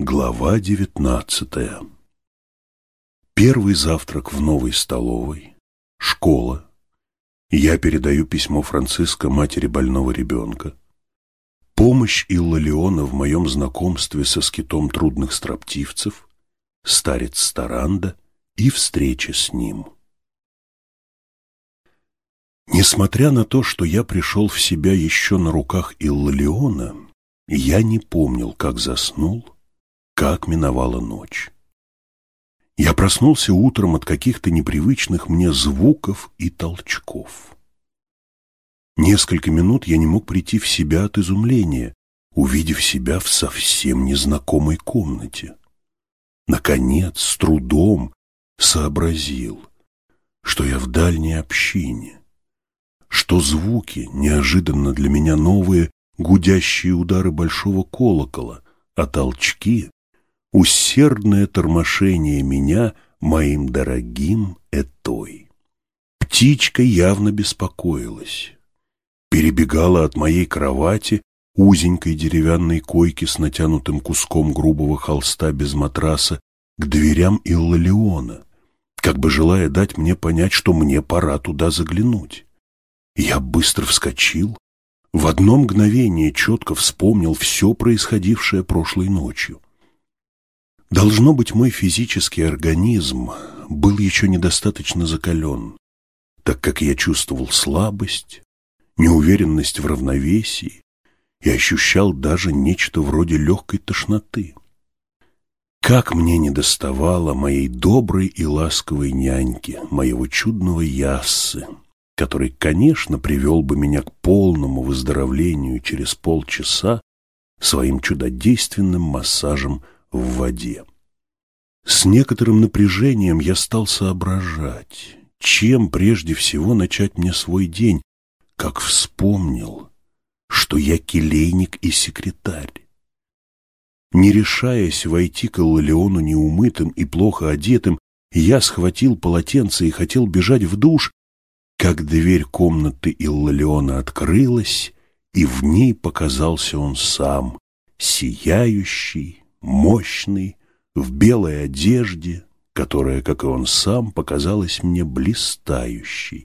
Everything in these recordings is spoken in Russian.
Глава девятнадцатая Первый завтрак в новой столовой, школа. Я передаю письмо Франциска матери больного ребенка. Помощь Иллалиона в моем знакомстве со скитом трудных строптивцев, старец Старанда и встреча с ним. Несмотря на то, что я пришел в себя еще на руках Иллалиона, я не помнил, как заснул, как миновала ночь. Я проснулся утром от каких-то непривычных мне звуков и толчков. Несколько минут я не мог прийти в себя от изумления, увидев себя в совсем незнакомой комнате. Наконец, с трудом сообразил, что я в дальней общине, что звуки, неожиданно для меня новые, гудящие удары большого колокола, а толчки усердное тормошение меня моим дорогим Этой. Птичка явно беспокоилась. Перебегала от моей кровати, узенькой деревянной койки с натянутым куском грубого холста без матраса, к дверям Иллалиона, как бы желая дать мне понять, что мне пора туда заглянуть. Я быстро вскочил, в одно мгновение четко вспомнил все происходившее прошлой ночью. Должно быть, мой физический организм был еще недостаточно закален, так как я чувствовал слабость, неуверенность в равновесии и ощущал даже нечто вроде легкой тошноты. Как мне недоставало моей доброй и ласковой няньки, моего чудного Яссы, который, конечно, привел бы меня к полному выздоровлению через полчаса своим чудодейственным массажем в воде. С некоторым напряжением я стал соображать, чем прежде всего начать мне свой день, как вспомнил, что я келейник и секретарь. Не решаясь войти к Иллиону неумытым и плохо одетым, я схватил полотенце и хотел бежать в душ, как дверь комнаты Иллиона открылась, и в ней показался он сам, сияющий, мощный, в белой одежде, которая, как и он сам, показалась мне блистающей.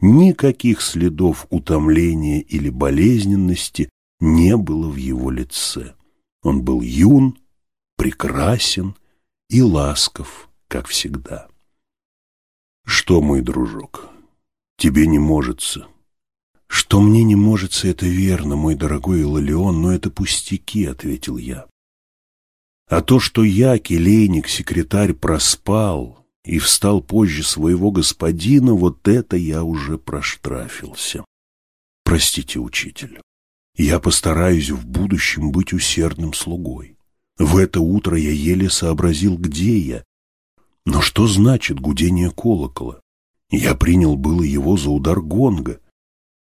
Никаких следов утомления или болезненности не было в его лице. Он был юн, прекрасен и ласков, как всегда. «Что, мой дружок, тебе не можется?» «Что мне не можется, это верно, мой дорогой Илалион, но это пустяки», — ответил я. А то, что я, келейник, секретарь, проспал и встал позже своего господина, вот это я уже проштрафился. Простите, учитель, я постараюсь в будущем быть усердным слугой. В это утро я еле сообразил, где я. Но что значит гудение колокола? Я принял было его за удар гонга.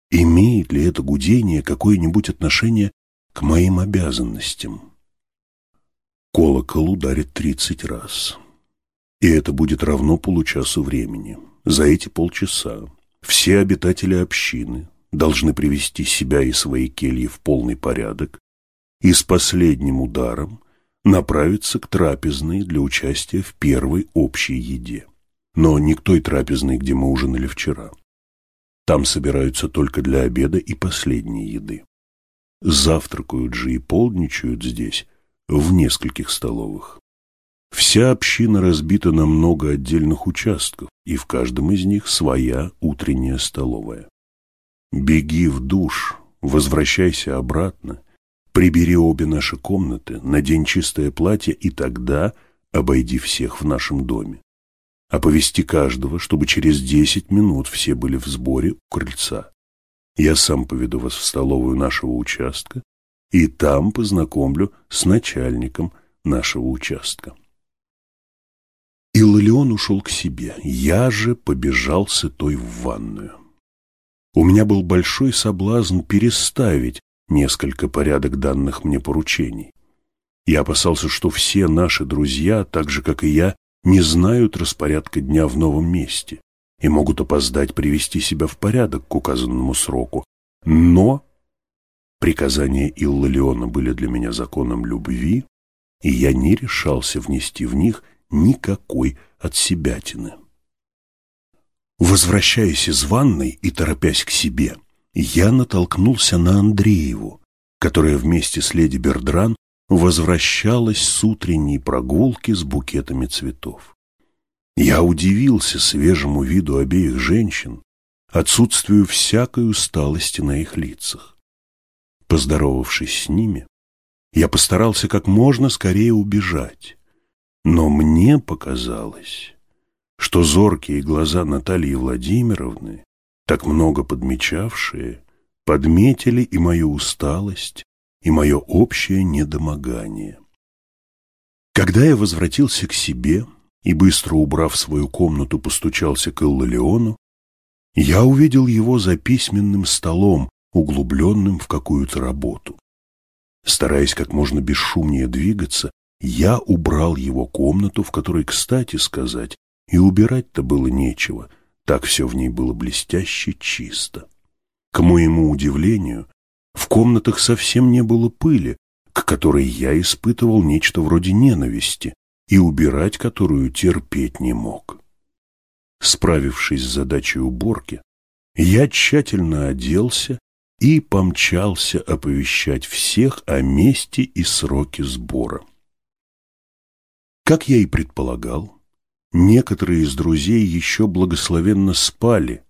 Имеет ли это гудение какое-нибудь отношение к моим обязанностям? Колокол ударит тридцать раз. И это будет равно получасу времени. За эти полчаса все обитатели общины должны привести себя и свои кельи в полный порядок и с последним ударом направиться к трапезной для участия в первой общей еде. Но не к той трапезной, где мы ужинали вчера. Там собираются только для обеда и последней еды. Завтракают же и полдничают здесь в нескольких столовых. Вся община разбита на много отдельных участков, и в каждом из них своя утренняя столовая. Беги в душ, возвращайся обратно, прибери обе наши комнаты, надень чистое платье и тогда обойди всех в нашем доме. Оповести каждого, чтобы через десять минут все были в сборе у крыльца. Я сам поведу вас в столовую нашего участка, и там познакомлю с начальником нашего участка. Иллион ушел к себе, я же побежал с той в ванную. У меня был большой соблазн переставить несколько порядок данных мне поручений. Я опасался, что все наши друзья, так же, как и я, не знают распорядка дня в новом месте и могут опоздать привести себя в порядок к указанному сроку. Но Приказания Иллалиона были для меня законом любви, и я не решался внести в них никакой отсебятины. Возвращаясь из ванной и торопясь к себе, я натолкнулся на Андрееву, которая вместе с леди Бердран возвращалась с утренней прогулки с букетами цветов. Я удивился свежему виду обеих женщин, отсутствию всякой усталости на их лицах. Поздоровавшись с ними, я постарался как можно скорее убежать, но мне показалось, что зоркие глаза Натальи Владимировны, так много подмечавшие, подметили и мою усталость, и мое общее недомогание. Когда я возвратился к себе и, быстро убрав свою комнату, постучался к Иллалиону, я увидел его за письменным столом, углубленным в какую-то работу. Стараясь как можно бесшумнее двигаться, я убрал его комнату, в которой, кстати сказать, и убирать-то было нечего, так все в ней было блестяще чисто. К моему удивлению, в комнатах совсем не было пыли, к которой я испытывал нечто вроде ненависти и убирать которую терпеть не мог. Справившись с задачей уборки, я тщательно оделся и помчался оповещать всех о месте и сроке сбора. Как я и предполагал, некоторые из друзей еще благословенно спали,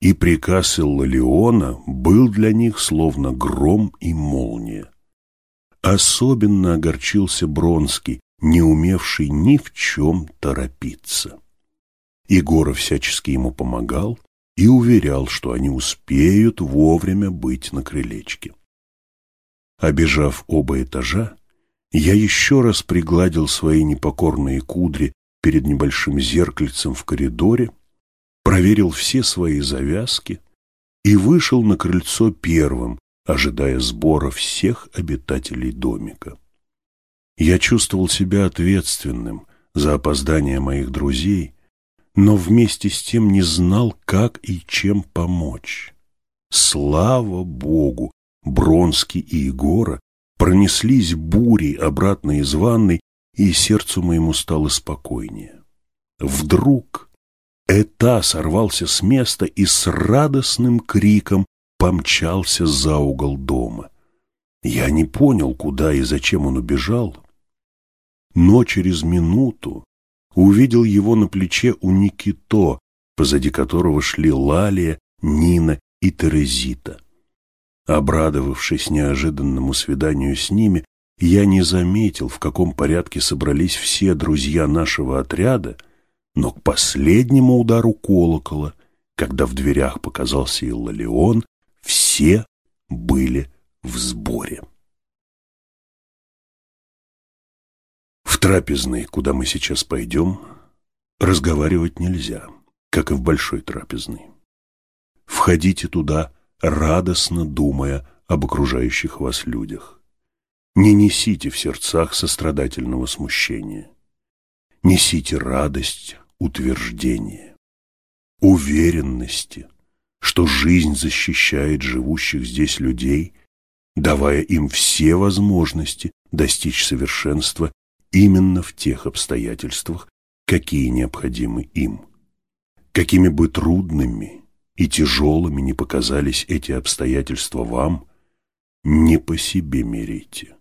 и приказ Иллалиона был для них словно гром и молния. Особенно огорчился Бронский, не умевший ни в чем торопиться. Егора всячески ему помогал и уверял, что они успеют вовремя быть на крылечке. Обежав оба этажа, я еще раз пригладил свои непокорные кудри перед небольшим зеркальцем в коридоре, проверил все свои завязки и вышел на крыльцо первым, ожидая сбора всех обитателей домика. Я чувствовал себя ответственным за опоздание моих друзей, но вместе с тем не знал, как и чем помочь. Слава Богу! Бронский и Егора пронеслись бури обратно из ванной, и сердцу моему стало спокойнее. Вдруг Эта сорвался с места и с радостным криком помчался за угол дома. Я не понял, куда и зачем он убежал, но через минуту увидел его на плече у Никито, позади которого шли Лалия, Нина и Терезита. Обрадовавшись неожиданному свиданию с ними, я не заметил, в каком порядке собрались все друзья нашего отряда, но к последнему удару колокола, когда в дверях показался Иллалион, все были в сборе. Трапезной, куда мы сейчас пойдем, разговаривать нельзя, как и в большой трапезной. Входите туда, радостно думая об окружающих вас людях. Не несите в сердцах сострадательного смущения. Несите радость, утверждение, уверенности, что жизнь защищает живущих здесь людей, давая им все возможности достичь совершенства именно в тех обстоятельствах, какие необходимы им. Какими бы трудными и тяжелыми не показались эти обстоятельства вам, не по себе мерите,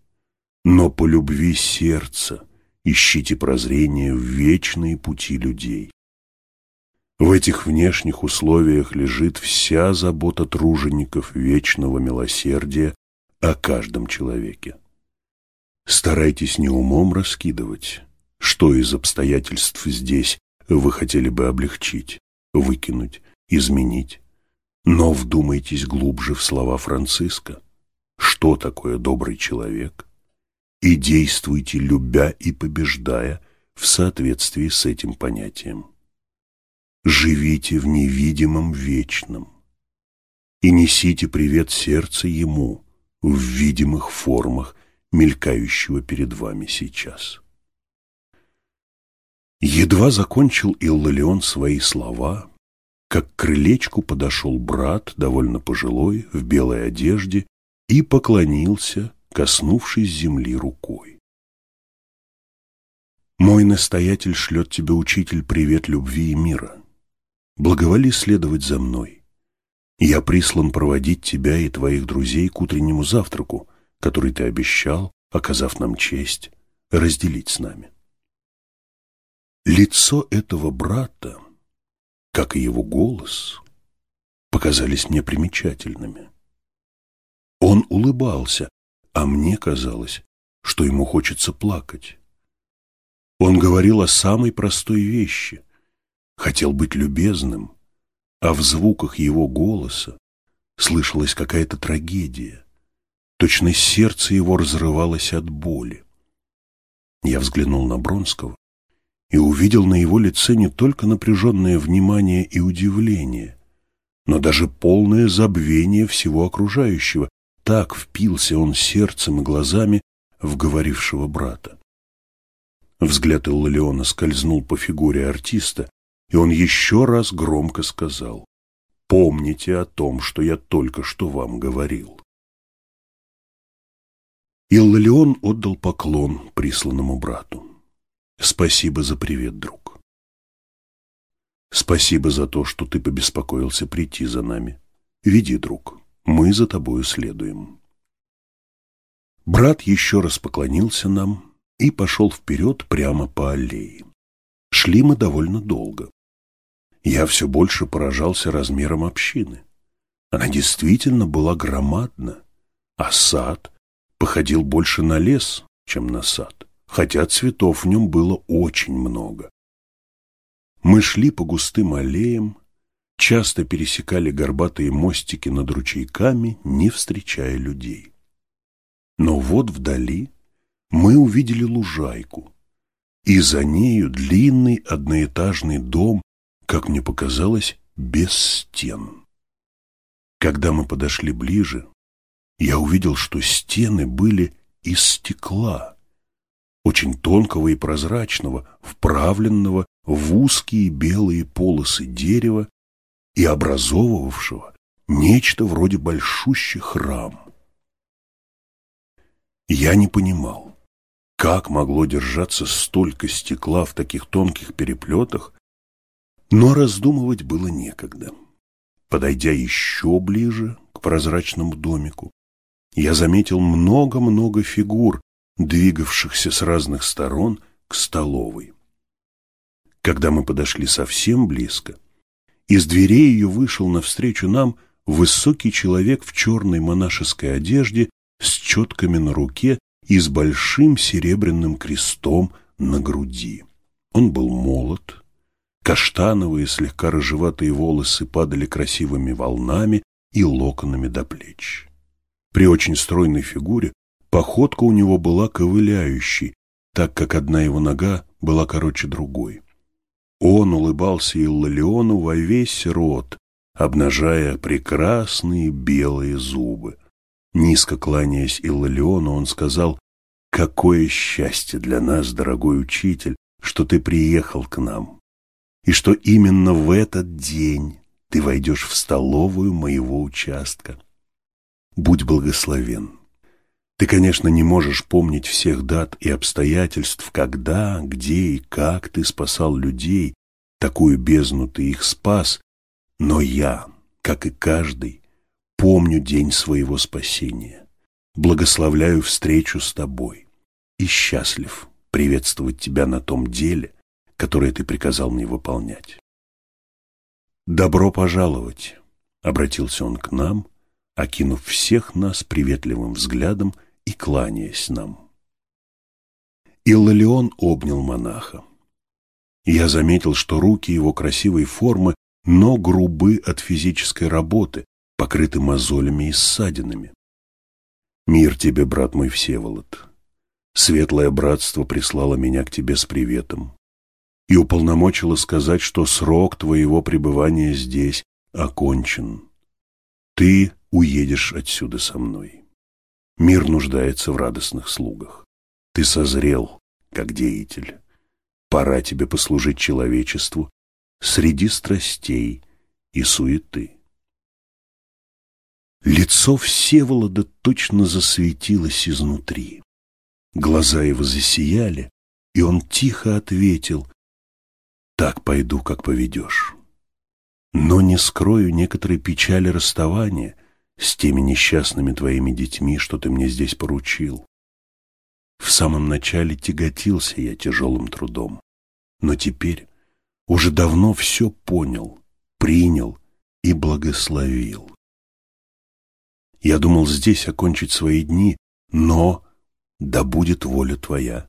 но по любви сердца ищите прозрение в вечные пути людей. В этих внешних условиях лежит вся забота тружеников вечного милосердия о каждом человеке. Старайтесь не умом раскидывать, что из обстоятельств здесь вы хотели бы облегчить, выкинуть, изменить, но вдумайтесь глубже в слова Франциска. Что такое добрый человек? и действуйте, любя и побеждая в соответствии с этим понятием. Живите в невидимом вечном и несите привет сердца Ему в видимых формах, мелькающего перед вами сейчас. Едва закончил Иллалион свои слова, как к крылечку подошел брат, довольно пожилой, в белой одежде, и поклонился коснувшись земли рукой. Мой настоятель шлет тебе, учитель, привет любви и мира. Благоволи следовать за мной. Я прислан проводить тебя и твоих друзей к утреннему завтраку, который ты обещал, оказав нам честь, разделить с нами. Лицо этого брата, как и его голос, показались мне примечательными. Он улыбался, а мне казалось, что ему хочется плакать. Он говорил о самой простой вещи, хотел быть любезным, а в звуках его голоса слышалась какая-то трагедия. Точно сердце его разрывалось от боли. Я взглянул на Бронского и увидел на его лице не только напряженное внимание и удивление, но даже полное забвение всего окружающего, так впился он сердцем и глазами в говорившего брата. Взгляд Иллиона скользнул по фигуре артиста, и он еще раз громко сказал «Помните о том, что я только что вам говорил». Иллион отдал поклон присланному брату. «Спасибо за привет, друг. Спасибо за то, что ты побеспокоился прийти за нами. Веди, друг». Мы за тобою следуем. Брат еще раз поклонился нам и пошел вперед прямо по аллее. Шли мы довольно долго. Я все больше поражался размером общины. Она действительно была громадна, а сад походил больше на лес, чем на сад, хотя цветов в нем было очень много. Мы шли по густым аллеям, часто пересекали горбатые мостики над ручейками, не встречая людей. Но вот вдали мы увидели лужайку, и за нею длинный одноэтажный дом, как мне показалось, без стен. Когда мы подошли ближе, я увидел, что стены были из стекла, очень тонкого и прозрачного, вправленного в узкие белые полосы дерева и образовывавшего нечто вроде большущий храм. Я не понимал, как могло держаться столько стекла в таких тонких переплетах, но раздумывать было некогда. Подойдя еще ближе к прозрачному домику, я заметил много-много фигур, двигавшихся с разных сторон к столовой. Когда мы подошли совсем близко, из дверей ее вышел навстречу нам высокий человек в черной монашеской одежде с четками на руке и с большим серебряным крестом на груди. Он был молод, каштановые слегка рыжеватые волосы падали красивыми волнами и локонами до плеч. При очень стройной фигуре походка у него была ковыляющей, так как одна его нога была короче другой. Он улыбался Иллалиону во весь рот, обнажая прекрасные белые зубы. Низко кланяясь Иллалиону, он сказал, «Какое счастье для нас, дорогой учитель, что ты приехал к нам, и что именно в этот день ты войдешь в столовую моего участка. Будь благословен». Ты, конечно, не можешь помнить всех дат и обстоятельств, когда, где и как ты спасал людей, такую бездну ты их спас, но я, как и каждый, помню день своего спасения, благословляю встречу с тобой и счастлив приветствовать тебя на том деле, которое ты приказал мне выполнять. «Добро пожаловать!» — обратился он к нам, окинув всех нас приветливым взглядом и кланяясь нам. Иллалион обнял монаха. Я заметил, что руки его красивой формы, но грубы от физической работы, покрыты мозолями и ссадинами. Мир тебе, брат мой Всеволод. Светлое братство прислало меня к тебе с приветом и уполномочило сказать, что срок твоего пребывания здесь окончен. Ты уедешь отсюда со мной. Мир нуждается в радостных слугах. Ты созрел, как деятель. Пора тебе послужить человечеству среди страстей и суеты. Лицо Всеволода точно засветилось изнутри. Глаза его засияли, и он тихо ответил, «Так пойду, как поведешь. Но не скрою некоторой печали расставания с теми несчастными твоими детьми, что ты мне здесь поручил. В самом начале тяготился я тяжелым трудом, но теперь уже давно все понял, принял и благословил. Я думал здесь окончить свои дни, но да будет воля твоя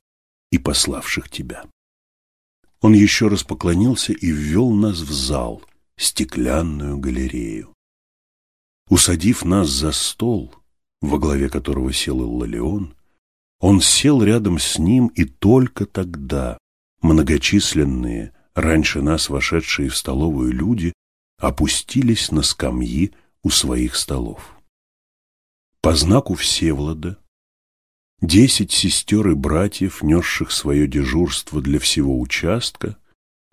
и пославших тебя. Он еще раз поклонился и ввел нас в зал, стеклянную галерею. Усадив нас за стол, во главе которого сел Иллалион, он сел рядом с ним, и только тогда многочисленные, раньше нас вошедшие в столовую люди, опустились на скамьи у своих столов. По знаку Всевлада десять сестер и братьев, несших свое дежурство для всего участка,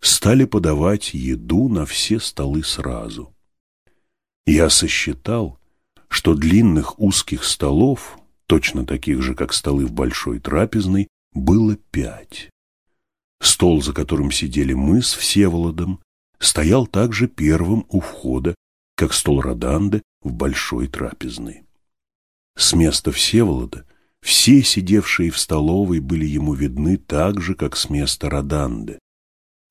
стали подавать еду на все столы сразу. Я сосчитал, что длинных узких столов, точно таких же, как столы в большой трапезной, было пять. Стол, за которым сидели мы с Всеволодом, стоял также первым у входа, как стол Роданды в большой трапезной. С места Всеволода все сидевшие в столовой были ему видны так же, как с места Роданды.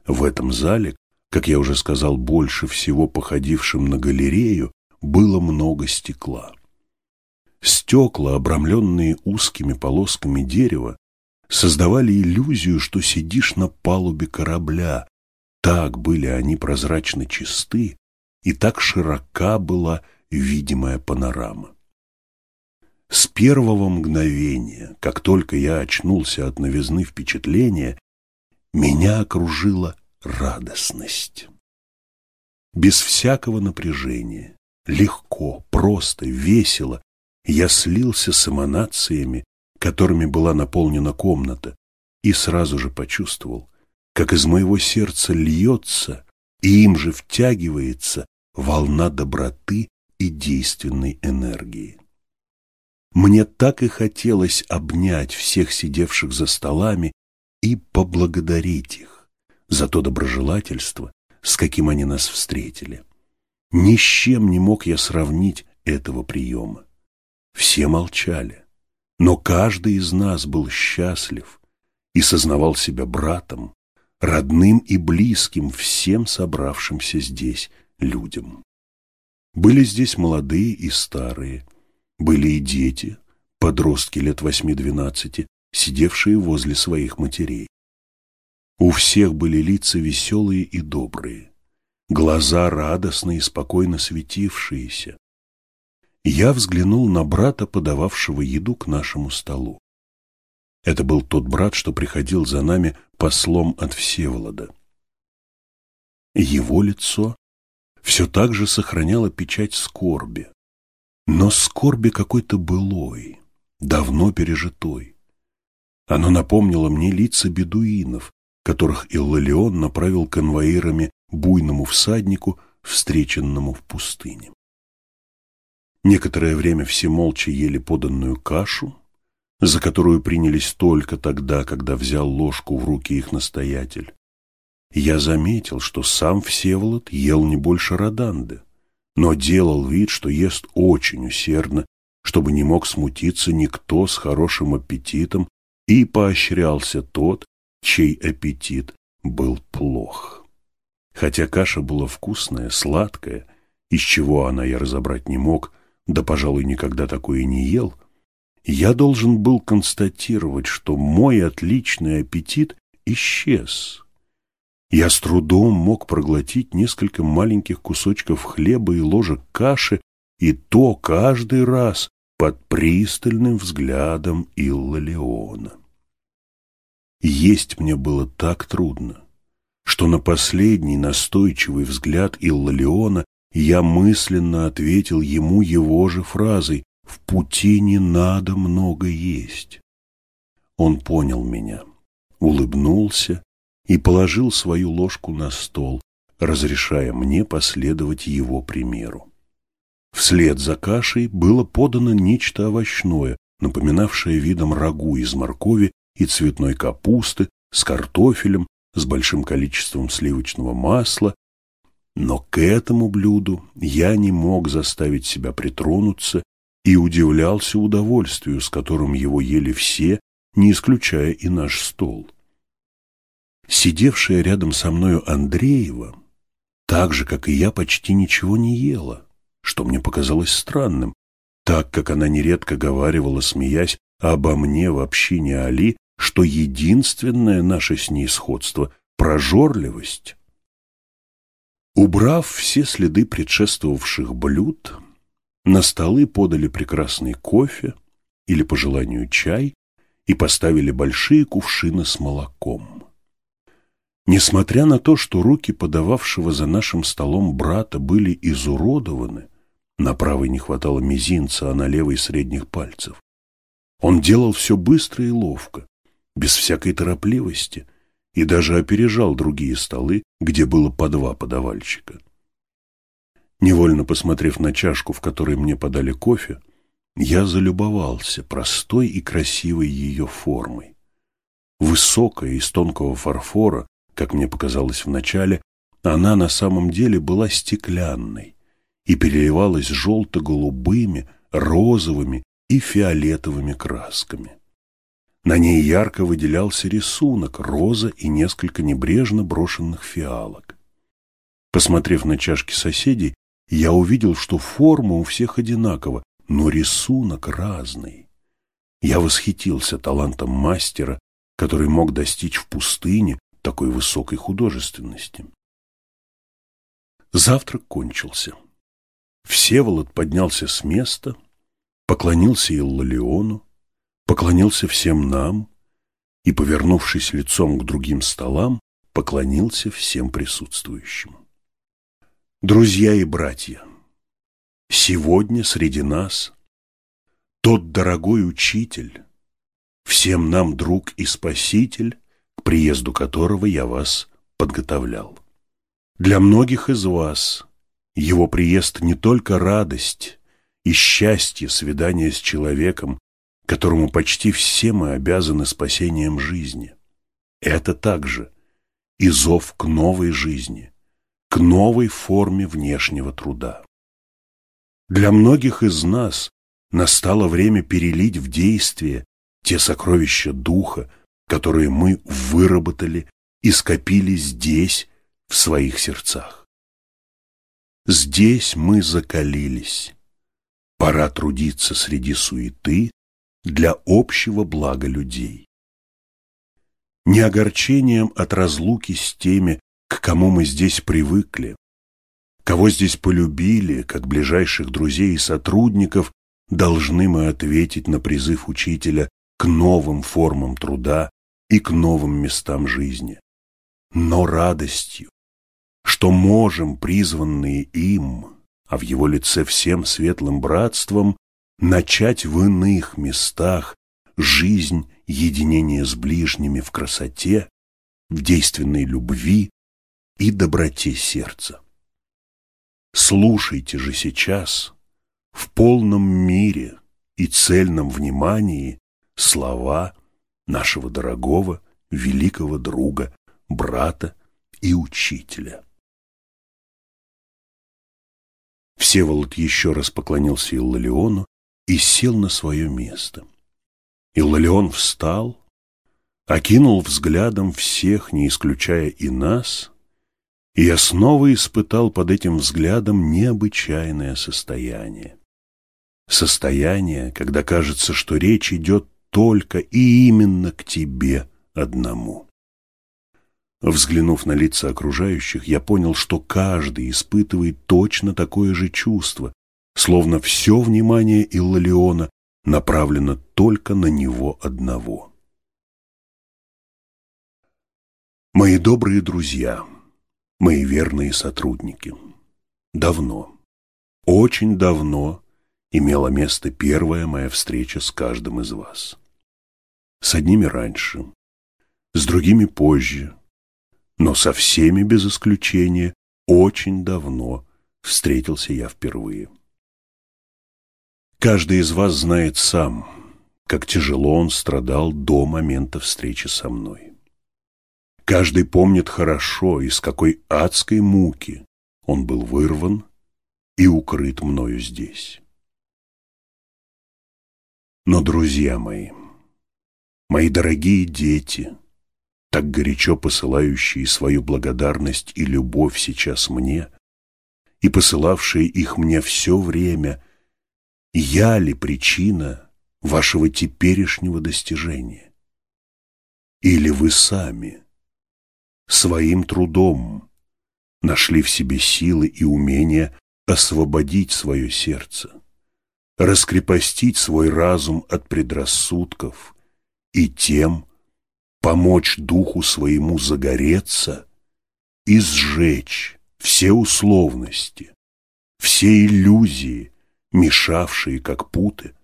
В этом зале, как я уже сказал, больше всего походившим на галерею, было много стекла. Стекла, обрамленные узкими полосками дерева, создавали иллюзию, что сидишь на палубе корабля. Так были они прозрачно чисты, и так широка была видимая панорама. С первого мгновения, как только я очнулся от новизны впечатления, меня окружила радостность. Без всякого напряжения, легко, просто, весело я слился с эманациями, которыми была наполнена комната, и сразу же почувствовал, как из моего сердца льется и им же втягивается волна доброты и действенной энергии. Мне так и хотелось обнять всех сидевших за столами и поблагодарить их за то доброжелательство, с каким они нас встретили. Ни с чем не мог я сравнить этого приема. Все молчали, но каждый из нас был счастлив и сознавал себя братом, родным и близким всем собравшимся здесь людям. Были здесь молодые и старые, были и дети, подростки лет восьми-двенадцати, сидевшие возле своих матерей. У всех были лица веселые и добрые, глаза радостные и спокойно светившиеся. Я взглянул на брата, подававшего еду к нашему столу. Это был тот брат, что приходил за нами послом от Всеволода. Его лицо все так же сохраняло печать скорби, но скорби какой-то былой, давно пережитой. Оно напомнило мне лица бедуинов, которых Иллалион направил конвоирами буйному всаднику, встреченному в пустыне. Некоторое время все молча ели поданную кашу, за которую принялись только тогда, когда взял ложку в руки их настоятель. Я заметил, что сам Всеволод ел не больше Роданды но делал вид, что ест очень усердно, чтобы не мог смутиться никто с хорошим аппетитом, и поощрялся тот, чей аппетит был плох. Хотя каша была вкусная, сладкая, из чего она я разобрать не мог, да, пожалуй, никогда такое не ел, я должен был констатировать, что мой отличный аппетит исчез, я с трудом мог проглотить несколько маленьких кусочков хлеба и ложек каши, и то каждый раз под пристальным взглядом Илла Леона. Есть мне было так трудно, что на последний настойчивый взгляд Илла Леона я мысленно ответил ему его же фразой «В пути не надо много есть». Он понял меня, улыбнулся и положил свою ложку на стол, разрешая мне последовать его примеру. Вслед за кашей было подано нечто овощное, напоминавшее видом рагу из моркови и цветной капусты с картофелем, с большим количеством сливочного масла, но к этому блюду я не мог заставить себя притронуться и удивлялся удовольствию, с которым его ели все, не исключая и наш стол. Сидевшая рядом со мною Андреева, так же, как и я, почти ничего не ела, что мне показалось странным, так как она нередко говаривала, смеясь, обо мне в общине Али, что единственное наше с ней сходство – прожорливость. Убрав все следы предшествовавших блюд, на столы подали прекрасный кофе или, по желанию, чай и поставили большие кувшины с молоком. Несмотря на то, что руки подававшего за нашим столом брата были изуродованы, на правой не хватало мизинца, а на левой средних пальцев, он делал все быстро и ловко, без всякой торопливости, и даже опережал другие столы, где было по два подавальщика. Невольно посмотрев на чашку, в которой мне подали кофе, я залюбовался простой и красивой ее формой. Высокая, из тонкого фарфора, как мне показалось вначале, она на самом деле была стеклянной и переливалась желто-голубыми, розовыми и фиолетовыми красками. На ней ярко выделялся рисунок, роза и несколько небрежно брошенных фиалок. Посмотрев на чашки соседей, я увидел, что форма у всех одинакова, но рисунок разный. Я восхитился талантом мастера, который мог достичь в пустыне такой высокой художественности. Завтрак кончился. Всеволод поднялся с места, поклонился Иллалиону, поклонился всем нам и, повернувшись лицом к другим столам, поклонился всем присутствующим. Друзья и братья, сегодня среди нас тот дорогой учитель, всем нам друг и спаситель, к приезду которого я вас подготовлял. Для многих из вас его приезд не только радость и счастье свидания с человеком, которому почти все мы обязаны спасением жизни. Это также и зов к новой жизни, к новой форме внешнего труда. Для многих из нас настало время перелить в действие те сокровища духа, которые мы выработали и скопили здесь, в своих сердцах. Здесь мы закалились. Пора трудиться среди суеты для общего блага людей. Не огорчением от разлуки с теми, к кому мы здесь привыкли, кого здесь полюбили, как ближайших друзей и сотрудников, должны мы ответить на призыв учителя к новым формам труда и к новым местам жизни. Но радостью, что можем, призванные им, а в его лице всем светлым братством, начать в иных местах жизнь единения с ближними в красоте, в действенной любви, и доброте сердца. Слушайте же сейчас в полном мире и цельном внимании слова нашего дорогого великого друга, брата и учителя. Всеволод еще раз поклонился Иллалиону и сел на свое место. Иллалион встал, окинул взглядом всех, не исключая и нас, и я снова испытал под этим взглядом необычайное состояние. Состояние, когда кажется, что речь идет только и именно к тебе одному. Взглянув на лица окружающих, я понял, что каждый испытывает точно такое же чувство, словно все внимание Иллалиона направлено только на него одного. Мои добрые друзья, мои верные сотрудники. Давно, очень давно имела место первая моя встреча с каждым из вас. С одними раньше, с другими позже, но со всеми без исключения очень давно встретился я впервые. Каждый из вас знает сам, как тяжело он страдал до момента встречи со мной. Каждый помнит хорошо, из какой адской муки он был вырван и укрыт мною здесь. Но, друзья мои, мои дорогие дети, так горячо посылающие свою благодарность и любовь сейчас мне, и посылавшие их мне все время, я ли причина вашего теперешнего достижения? Или вы сами – своим трудом нашли в себе силы и умения освободить свое сердце, раскрепостить свой разум от предрассудков и тем помочь духу своему загореться и сжечь все условности, все иллюзии, мешавшие, как путы,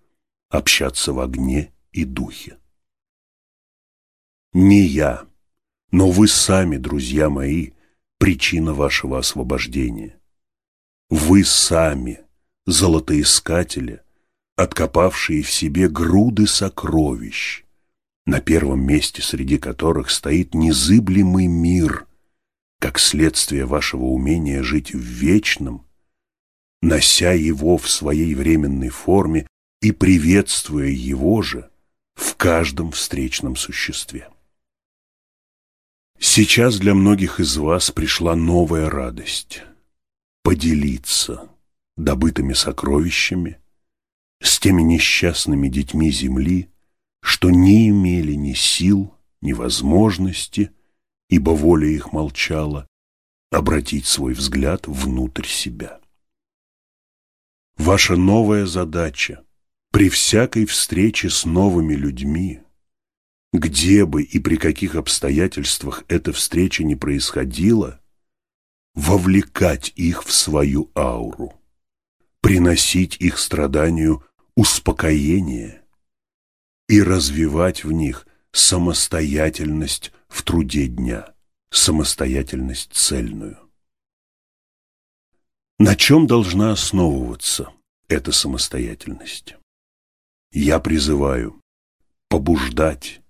общаться в огне и духе. Не я, но вы сами, друзья мои, причина вашего освобождения. Вы сами, золотоискатели, откопавшие в себе груды сокровищ, на первом месте среди которых стоит незыблемый мир, как следствие вашего умения жить в вечном, нося его в своей временной форме и приветствуя его же в каждом встречном существе. Сейчас для многих из вас пришла новая радость – поделиться добытыми сокровищами с теми несчастными детьми земли, что не имели ни сил, ни возможности, ибо воля их молчала, обратить свой взгляд внутрь себя. Ваша новая задача при всякой встрече с новыми людьми – где бы и при каких обстоятельствах эта встреча не происходила, вовлекать их в свою ауру, приносить их страданию успокоение и развивать в них самостоятельность в труде дня, самостоятельность цельную. На чем должна основываться эта самостоятельность? Я призываю побуждать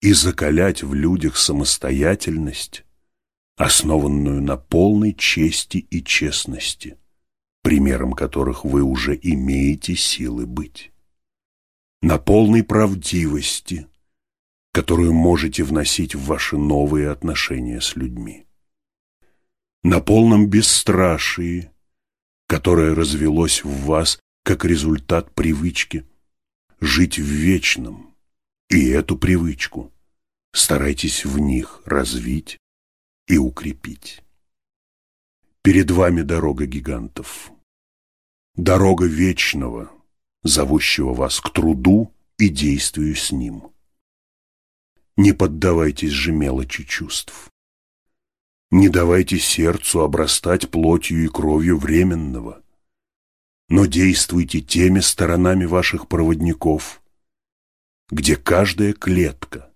и закалять в людях самостоятельность, основанную на полной чести и честности, примером которых вы уже имеете силы быть, на полной правдивости, которую можете вносить в ваши новые отношения с людьми, на полном бесстрашии, которое развелось в вас как результат привычки жить в вечном, и эту привычку старайтесь в них развить и укрепить. Перед вами дорога гигантов, дорога вечного, зовущего вас к труду и действию с ним. Не поддавайтесь же мелочи чувств. Не давайте сердцу обрастать плотью и кровью временного, но действуйте теми сторонами ваших проводников, где каждая клетка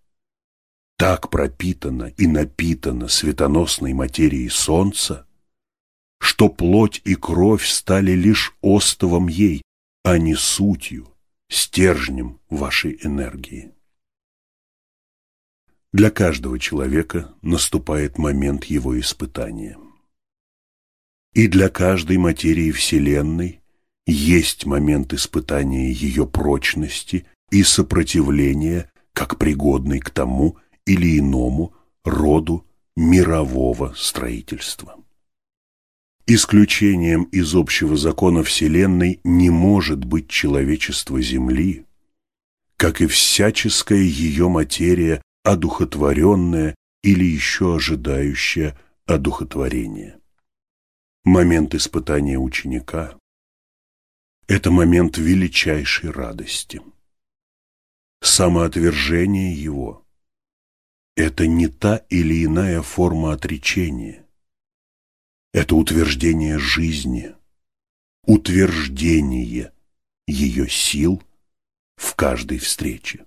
так пропитана и напитана светоносной материей солнца, что плоть и кровь стали лишь остовом ей, а не сутью, стержнем вашей энергии. Для каждого человека наступает момент его испытания. И для каждой материи Вселенной есть момент испытания ее прочности и сопротивления как пригодной к тому или иному роду мирового строительства. Исключением из общего закона Вселенной не может быть человечество Земли, как и всяческая ее материя, одухотворенная или еще ожидающая одухотворения. Момент испытания ученика – это момент величайшей радости – Самоотвержение его – это не та или иная форма отречения. Это утверждение жизни, утверждение ее сил в каждой встрече.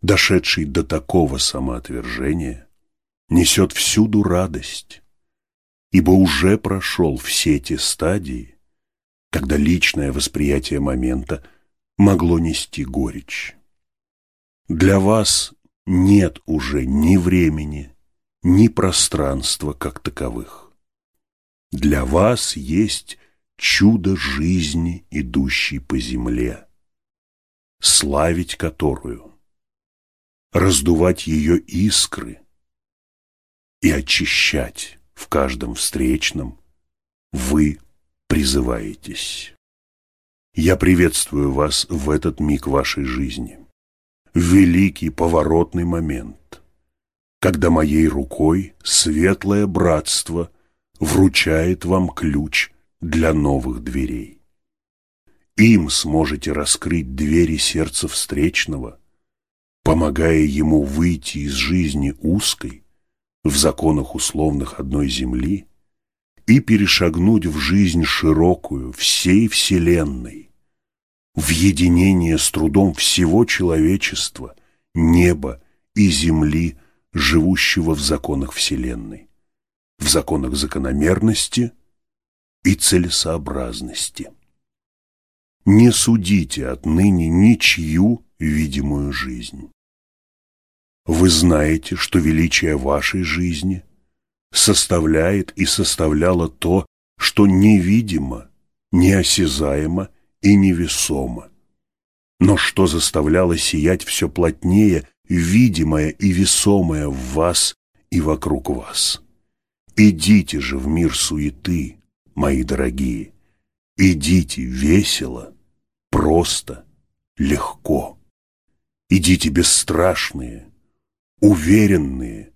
Дошедший до такого самоотвержения несет всюду радость, ибо уже прошел все те стадии, когда личное восприятие момента – могло нести горечь. Для вас нет уже ни времени, ни пространства как таковых. Для вас есть чудо жизни, идущей по земле, славить которую, раздувать ее искры и очищать в каждом встречном вы призываетесь. Я приветствую вас в этот миг вашей жизни, великий поворотный момент, когда моей рукой светлое братство вручает вам ключ для новых дверей. Им сможете раскрыть двери сердца встречного, помогая ему выйти из жизни узкой, в законах условных одной земли, и перешагнуть в жизнь широкую, всей Вселенной, в единение с трудом всего человечества, неба и земли, живущего в законах Вселенной, в законах закономерности и целесообразности. Не судите отныне ничью видимую жизнь. Вы знаете, что величие вашей жизни составляет и составляло то, что невидимо, неосязаемо и невесомо, но что заставляло сиять все плотнее видимое и весомое в вас и вокруг вас. Идите же в мир суеты, мои дорогие, идите весело, просто, легко. Идите бесстрашные, уверенные,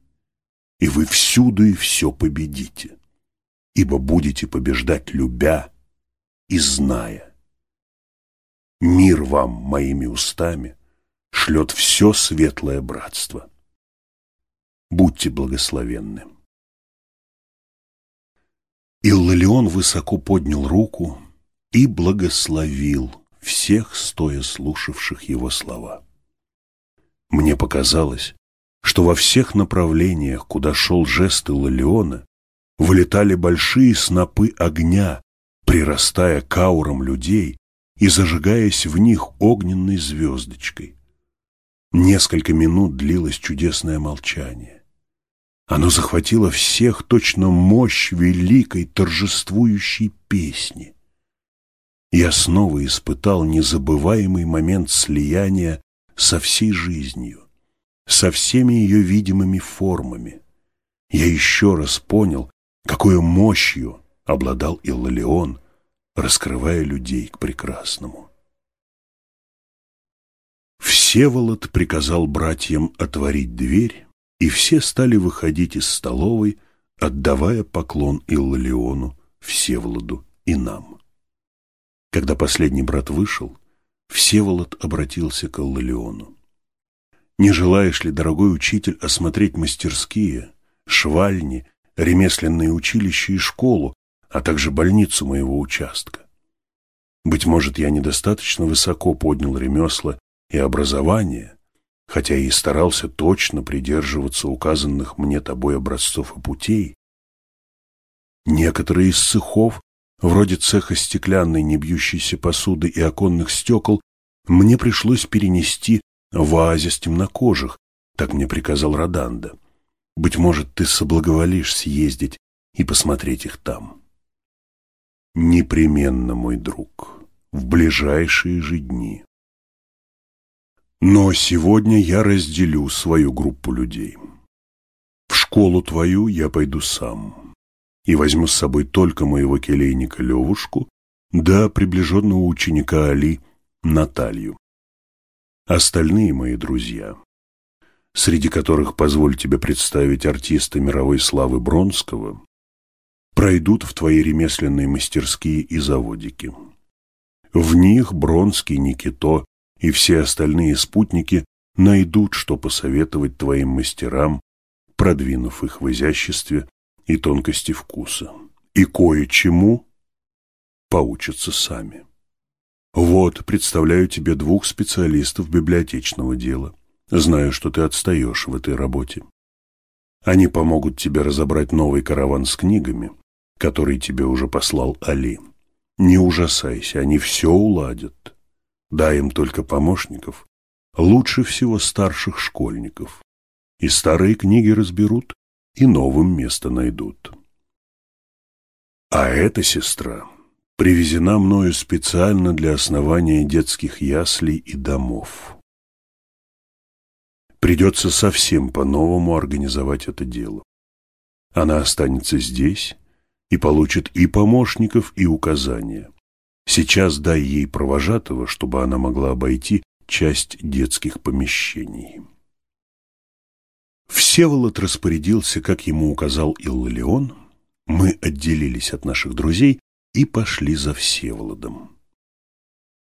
и вы всюду и все победите, ибо будете побеждать, любя и зная. Мир вам моими устами шлет все светлое братство. Будьте благословенны. Иллалион высоко поднял руку и благословил всех, стоя слушавших его слова. Мне показалось, что во всех направлениях, куда шел жест Иллалиона, вылетали большие снопы огня, прирастая к аурам людей и зажигаясь в них огненной звездочкой. Несколько минут длилось чудесное молчание. Оно захватило всех точно мощь великой торжествующей песни. Я снова испытал незабываемый момент слияния со всей жизнью со всеми ее видимыми формами. Я еще раз понял, какой мощью обладал Иллалион, раскрывая людей к прекрасному. Всеволод приказал братьям отворить дверь, и все стали выходить из столовой, отдавая поклон Иллалиону, Всеволоду и нам. Когда последний брат вышел, Всеволод обратился к Иллалиону. Не желаешь ли, дорогой учитель, осмотреть мастерские, швальни, ремесленные училища и школу, а также больницу моего участка? Быть может, я недостаточно высоко поднял ремесла и образование, хотя и старался точно придерживаться указанных мне тобой образцов и путей. Некоторые из цехов, вроде цеха стеклянной небьющейся посуды и оконных стекол, мне пришлось перенести в оазис темнокожих, так мне приказал Роданда. Быть может, ты соблаговолишь съездить и посмотреть их там. Непременно, мой друг, в ближайшие же дни. Но сегодня я разделю свою группу людей. В школу твою я пойду сам и возьму с собой только моего келейника Левушку да приближенного ученика Али Наталью. Остальные мои друзья, среди которых позволь тебе представить артиста мировой славы Бронского, пройдут в твои ремесленные мастерские и заводики. В них Бронский, Никито и все остальные спутники найдут, что посоветовать твоим мастерам, продвинув их в изяществе и тонкости вкуса. И кое-чему поучатся сами. Вот, представляю тебе двух специалистов библиотечного дела. Знаю, что ты отстаешь в этой работе. Они помогут тебе разобрать новый караван с книгами, который тебе уже послал Али. Не ужасайся, они все уладят. Дай им только помощников, лучше всего старших школьников. И старые книги разберут, и новым место найдут. А эта сестра привезена мною специально для основания детских яслей и домов. Придется совсем по-новому организовать это дело. Она останется здесь и получит и помощников, и указания. Сейчас дай ей провожатого, чтобы она могла обойти часть детских помещений. Всеволод распорядился, как ему указал Иллион. Мы отделились от наших друзей и пошли за Всеволодом.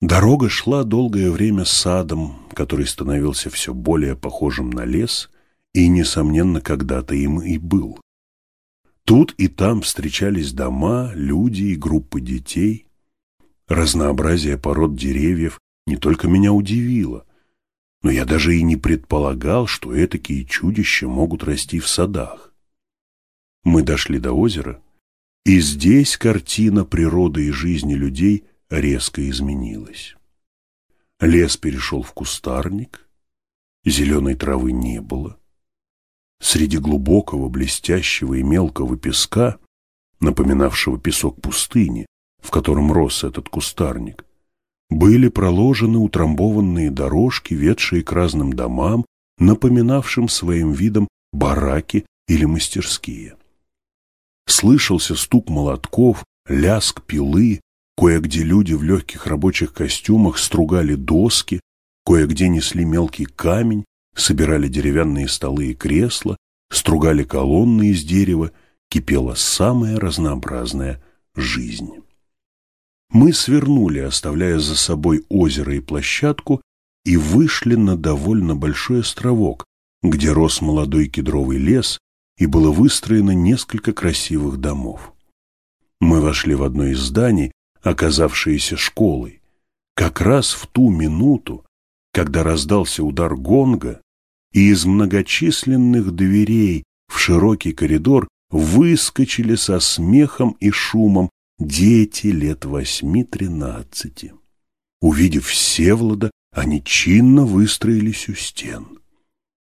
Дорога шла долгое время садом, который становился все более похожим на лес и, несомненно, когда-то им и был. Тут и там встречались дома, люди и группы детей. Разнообразие пород деревьев не только меня удивило, но я даже и не предполагал, что этакие чудища могут расти в садах. Мы дошли до озера, и здесь картина природы и жизни людей – резко изменилось. Лес перешел в кустарник, зеленой травы не было. Среди глубокого, блестящего и мелкого песка, напоминавшего песок пустыни, в котором рос этот кустарник, были проложены утрамбованные дорожки, ведшие к разным домам, напоминавшим своим видом бараки или мастерские. Слышался стук молотков, ляск пилы, Кое-где люди в легких рабочих костюмах стругали доски, кое-где несли мелкий камень, собирали деревянные столы и кресла, стругали колонны из дерева, кипела самая разнообразная жизнь. Мы свернули, оставляя за собой озеро и площадку, и вышли на довольно большой островок, где рос молодой кедровый лес и было выстроено несколько красивых домов. Мы вошли в одно из зданий, оказавшиеся школой, как раз в ту минуту, когда раздался удар гонга, и из многочисленных дверей в широкий коридор выскочили со смехом и шумом дети лет восьми-тринадцати. Увидев Всевлада, они чинно выстроились у стен.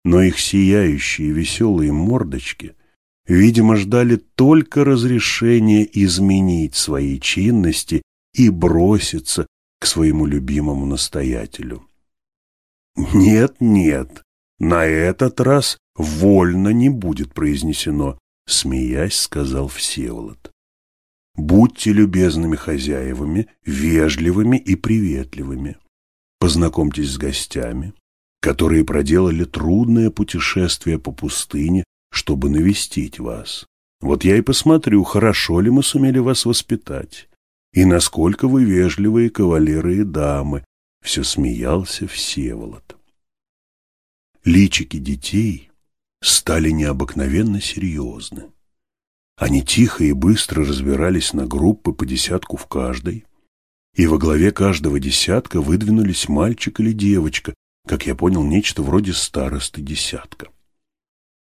Но их сияющие веселые мордочки видимо, ждали только разрешения изменить свои чинности и броситься к своему любимому настоятелю. «Нет, нет, на этот раз вольно не будет произнесено», — смеясь сказал Всеволод. «Будьте любезными хозяевами, вежливыми и приветливыми. Познакомьтесь с гостями, которые проделали трудное путешествие по пустыне чтобы навестить вас. Вот я и посмотрю, хорошо ли мы сумели вас воспитать, и насколько вы вежливые кавалеры и дамы, — все смеялся Всеволод. Личики детей стали необыкновенно серьезны. Они тихо и быстро разбирались на группы по десятку в каждой, и во главе каждого десятка выдвинулись мальчик или девочка, как я понял, нечто вроде старосты десятка.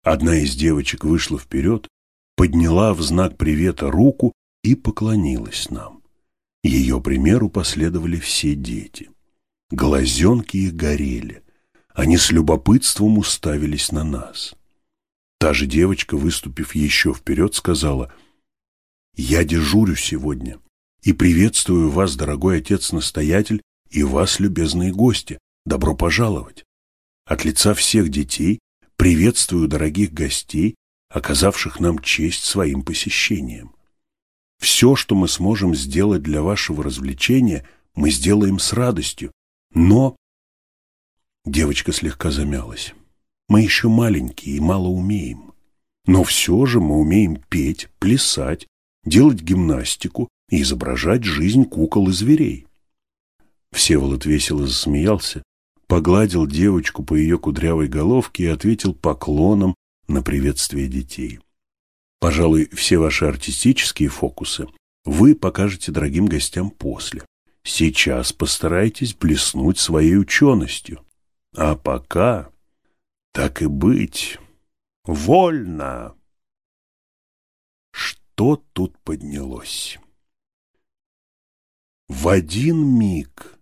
Одна из девочек вышла вперед, подняла в знак привета руку и поклонилась нам. Ее примеру последовали все дети. Глазенки их горели. Они с любопытством уставились на нас. Та же девочка, выступив еще вперед, сказала, «Я дежурю сегодня и приветствую вас, дорогой отец-настоятель, и вас, любезные гости. Добро пожаловать. От лица всех детей Приветствую дорогих гостей, оказавших нам честь своим посещением. Все, что мы сможем сделать для вашего развлечения, мы сделаем с радостью. Но... Девочка слегка замялась. Мы еще маленькие и мало умеем. Но все же мы умеем петь, плясать, делать гимнастику и изображать жизнь кукол и зверей. Всеволод весело засмеялся погладил девочку по ее кудрявой головке и ответил поклоном на приветствие детей. Пожалуй, все ваши артистические фокусы вы покажете дорогим гостям после. Сейчас постарайтесь блеснуть своей ученостью. А пока, так и быть, вольно. Что тут поднялось? В один миг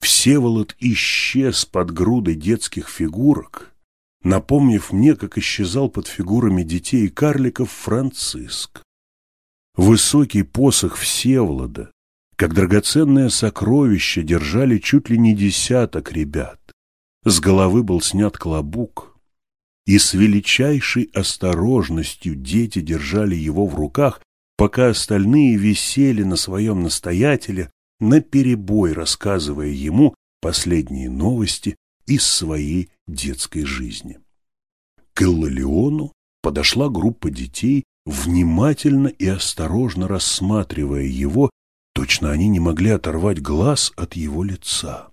Всеволод исчез под грудой детских фигурок, напомнив мне, как исчезал под фигурами детей и карликов Франциск. Высокий посох Всеволода, как драгоценное сокровище, держали чуть ли не десяток ребят. С головы был снят клобук, и с величайшей осторожностью дети держали его в руках, пока остальные висели на своем настоятеле, наперебой рассказывая ему последние новости из своей детской жизни. К Иллалиону подошла группа детей, внимательно и осторожно рассматривая его, точно они не могли оторвать глаз от его лица.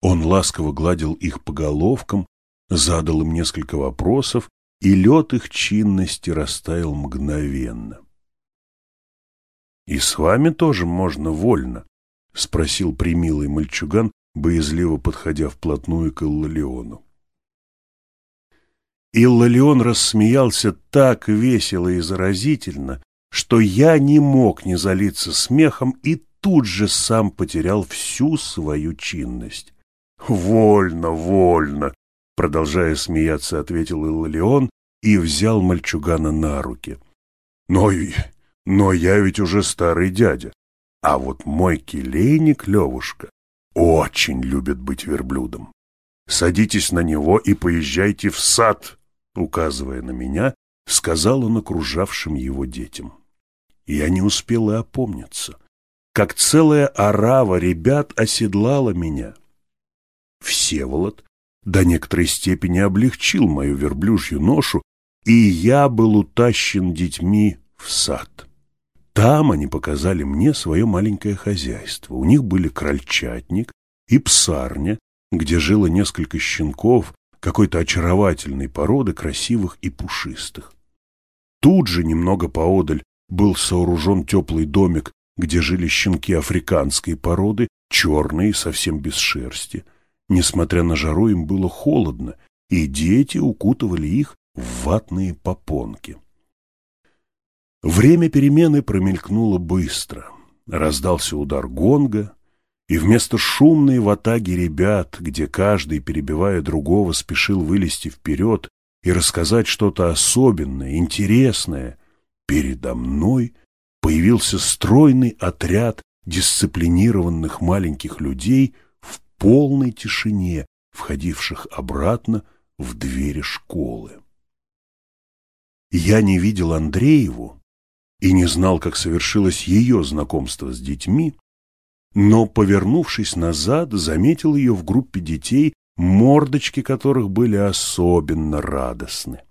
Он ласково гладил их по головкам, задал им несколько вопросов, и лед их чинности растаял мгновенно. «И с вами тоже можно вольно?» — спросил примилый мальчуган, боязливо подходя вплотную к Иллалиону. Иллалион рассмеялся так весело и заразительно, что я не мог не залиться смехом и тут же сам потерял всю свою чинность. «Вольно, вольно!» Продолжая смеяться, ответил Иллион и взял мальчугана на руки. «Но, но я ведь уже старый дядя, а вот мой келейник Левушка очень любит быть верблюдом. Садитесь на него и поезжайте в сад!» Указывая на меня, сказал он окружавшим его детям. Я не успел и опомниться, как целая орава ребят оседлала меня — Всеволод до некоторой степени облегчил мою верблюжью ношу, и я был утащен детьми в сад. Там они показали мне свое маленькое хозяйство. У них были крольчатник и псарня, где жило несколько щенков какой-то очаровательной породы, красивых и пушистых. Тут же, немного поодаль, был сооружен теплый домик, где жили щенки африканской породы, черные, совсем без шерсти – Несмотря на жару, им было холодно, и дети укутывали их в ватные попонки. Время перемены промелькнуло быстро. Раздался удар гонга, и вместо шумной ватаги ребят, где каждый, перебивая другого, спешил вылезти вперед и рассказать что-то особенное, интересное, передо мной появился стройный отряд дисциплинированных маленьких людей – полной тишине, входивших обратно в двери школы. Я не видел Андрееву и не знал, как совершилось ее знакомство с детьми, но, повернувшись назад, заметил ее в группе детей, мордочки которых были особенно радостны.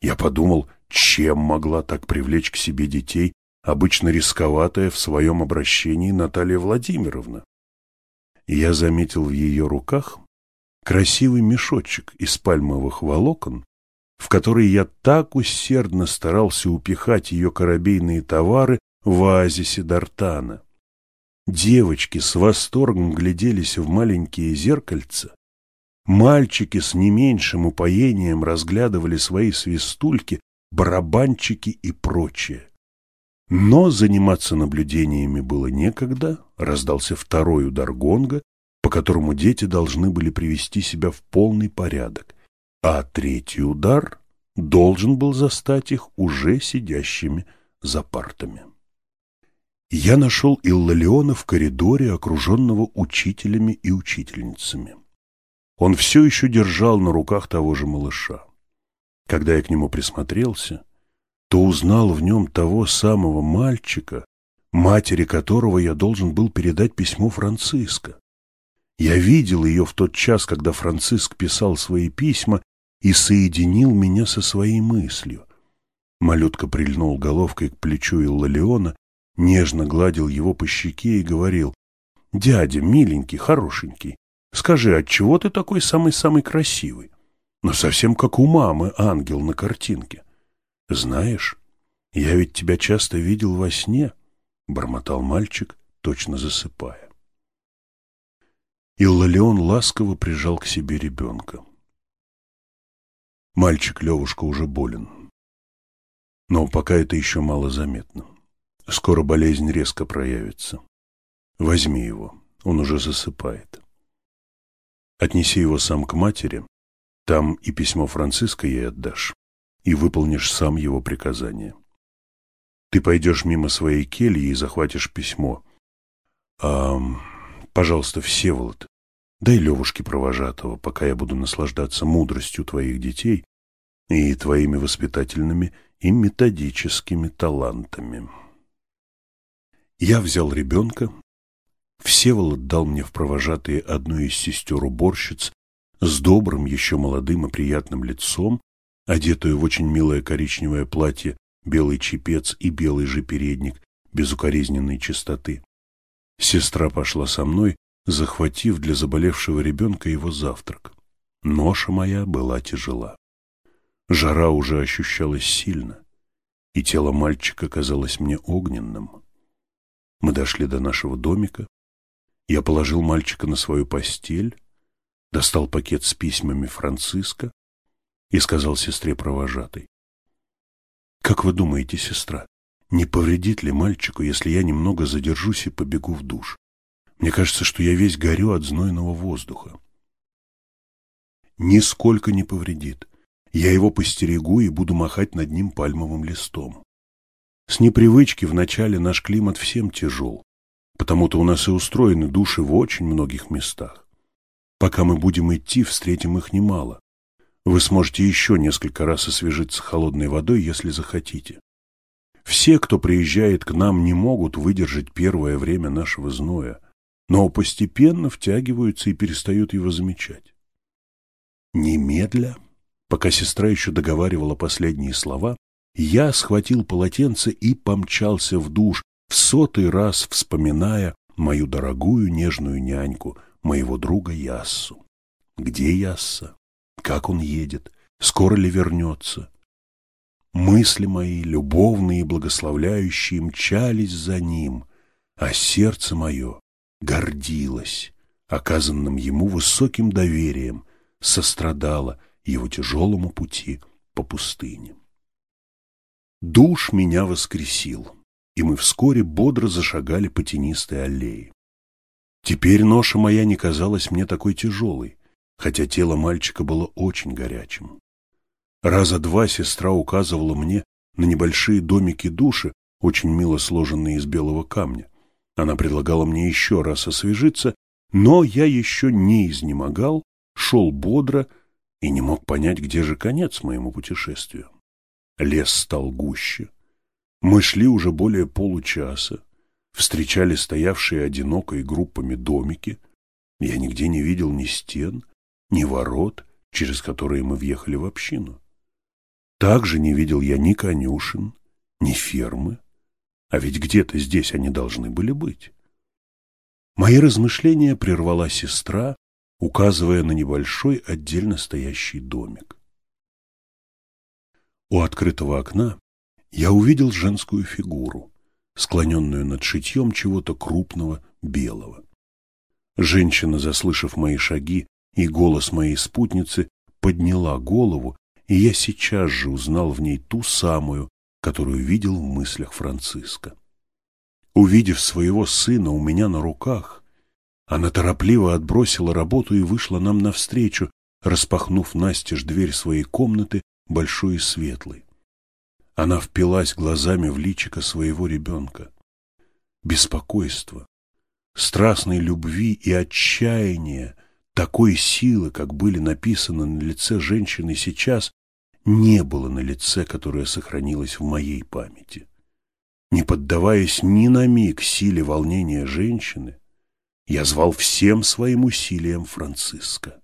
Я подумал, чем могла так привлечь к себе детей, обычно рисковатая в своем обращении Наталья Владимировна я заметил в ее руках красивый мешочек из пальмовых волокон, в который я так усердно старался упихать ее корабейные товары в оазисе Дартана. Девочки с восторгом гляделись в маленькие зеркальца, мальчики с не меньшим упоением разглядывали свои свистульки, барабанчики и прочее. Но заниматься наблюдениями было некогда, раздался второй удар гонга, по которому дети должны были привести себя в полный порядок, а третий удар должен был застать их уже сидящими за партами. Я нашел Иллалиона в коридоре, окруженного учителями и учительницами. Он все еще держал на руках того же малыша. Когда я к нему присмотрелся, то узнал в нем того самого мальчика, матери которого я должен был передать письмо Франциска. Я видел ее в тот час, когда Франциск писал свои письма и соединил меня со своей мыслью. Малютка прильнул головкой к плечу Иллалиона, нежно гладил его по щеке и говорил, «Дядя, миленький, хорошенький, скажи, отчего ты такой самый-самый красивый? Но совсем как у мамы ангел на картинке». «Знаешь, я ведь тебя часто видел во сне», — бормотал мальчик, точно засыпая. Иллалион ласково прижал к себе ребенка. Мальчик Левушка уже болен. Но пока это еще мало заметно. Скоро болезнь резко проявится. Возьми его. Он уже засыпает. Отнеси его сам к матери, там и письмо Франциска ей отдашь, и выполнишь сам его приказание. Ты пойдешь мимо своей кельи и захватишь письмо. А, пожалуйста, Всеволод, дай Левушке провожатого, пока я буду наслаждаться мудростью твоих детей и твоими воспитательными и методическими талантами. Я взял ребенка, Всеволод дал мне в провожатые одну из сестер-уборщиц с добрым, еще молодым и приятным лицом, одетую в очень милое коричневое платье, белый чепец и белый же передник безукоризненной чистоты. Сестра пошла со мной, захватив для заболевшего ребенка его завтрак. Ноша моя была тяжела. Жара уже ощущалась сильно, и тело мальчика казалось мне огненным. Мы дошли до нашего домика. Я положил мальчика на свою постель, достал пакет с письмами Франциска и сказал сестре провожатой. «Как вы думаете, сестра, не повредит ли мальчику, если я немного задержусь и побегу в душ? Мне кажется, что я весь горю от знойного воздуха». «Нисколько не повредит. Я его постерегу и буду махать над ним пальмовым листом. С непривычки вначале наш климат всем тяжел, потому-то у нас и устроены души в очень многих местах. Пока мы будем идти, встретим их немало. Вы сможете еще несколько раз освежиться холодной водой, если захотите. Все, кто приезжает к нам, не могут выдержать первое время нашего зноя, но постепенно втягиваются и перестают его замечать. Немедля Пока сестра еще договаривала последние слова, я схватил полотенце и помчался в душ, в сотый раз вспоминая мою дорогую нежную няньку, моего друга Яссу. Где Ясса? Как он едет? Скоро ли вернется? Мысли мои, любовные и благословляющие, мчались за ним, а сердце мое гордилось оказанным ему высоким доверием, сострадало его тяжелому пути по пустыне. Душ меня воскресил, и мы вскоре бодро зашагали по тенистой аллее. Теперь ноша моя не казалась мне такой тяжелой, хотя тело мальчика было очень горячим. Раза два сестра указывала мне на небольшие домики души, очень мило сложенные из белого камня. Она предлагала мне еще раз освежиться, но я еще не изнемогал, шел бодро, и не мог понять, где же конец моему путешествию. Лес стал гуще. Мы шли уже более получаса, встречали стоявшие одинокой группами домики. Я нигде не видел ни стен, ни ворот, через которые мы въехали в общину. Также не видел я ни конюшен, ни фермы, а ведь где-то здесь они должны были быть. Мои размышления прервала сестра, указывая на небольшой отдельно стоящий домик. У открытого окна я увидел женскую фигуру, склоненную над шитьем чего-то крупного белого. Женщина, заслышав мои шаги и голос моей спутницы, подняла голову, и я сейчас же узнал в ней ту самую, которую видел в мыслях Франциска. Увидев своего сына у меня на руках, она торопливо отбросила работу и вышла нам навстречу, распахнув настежь дверь своей комнаты, большой и светлой. Она впилась глазами в личико своего ребенка. Беспокойство, страстной любви и отчаяния такой силы, как были написаны на лице женщины сейчас, не было на лице, которое сохранилось в моей памяти. Не поддаваясь ни на миг силе волнения женщины, я звал всем своим усилием Франциска.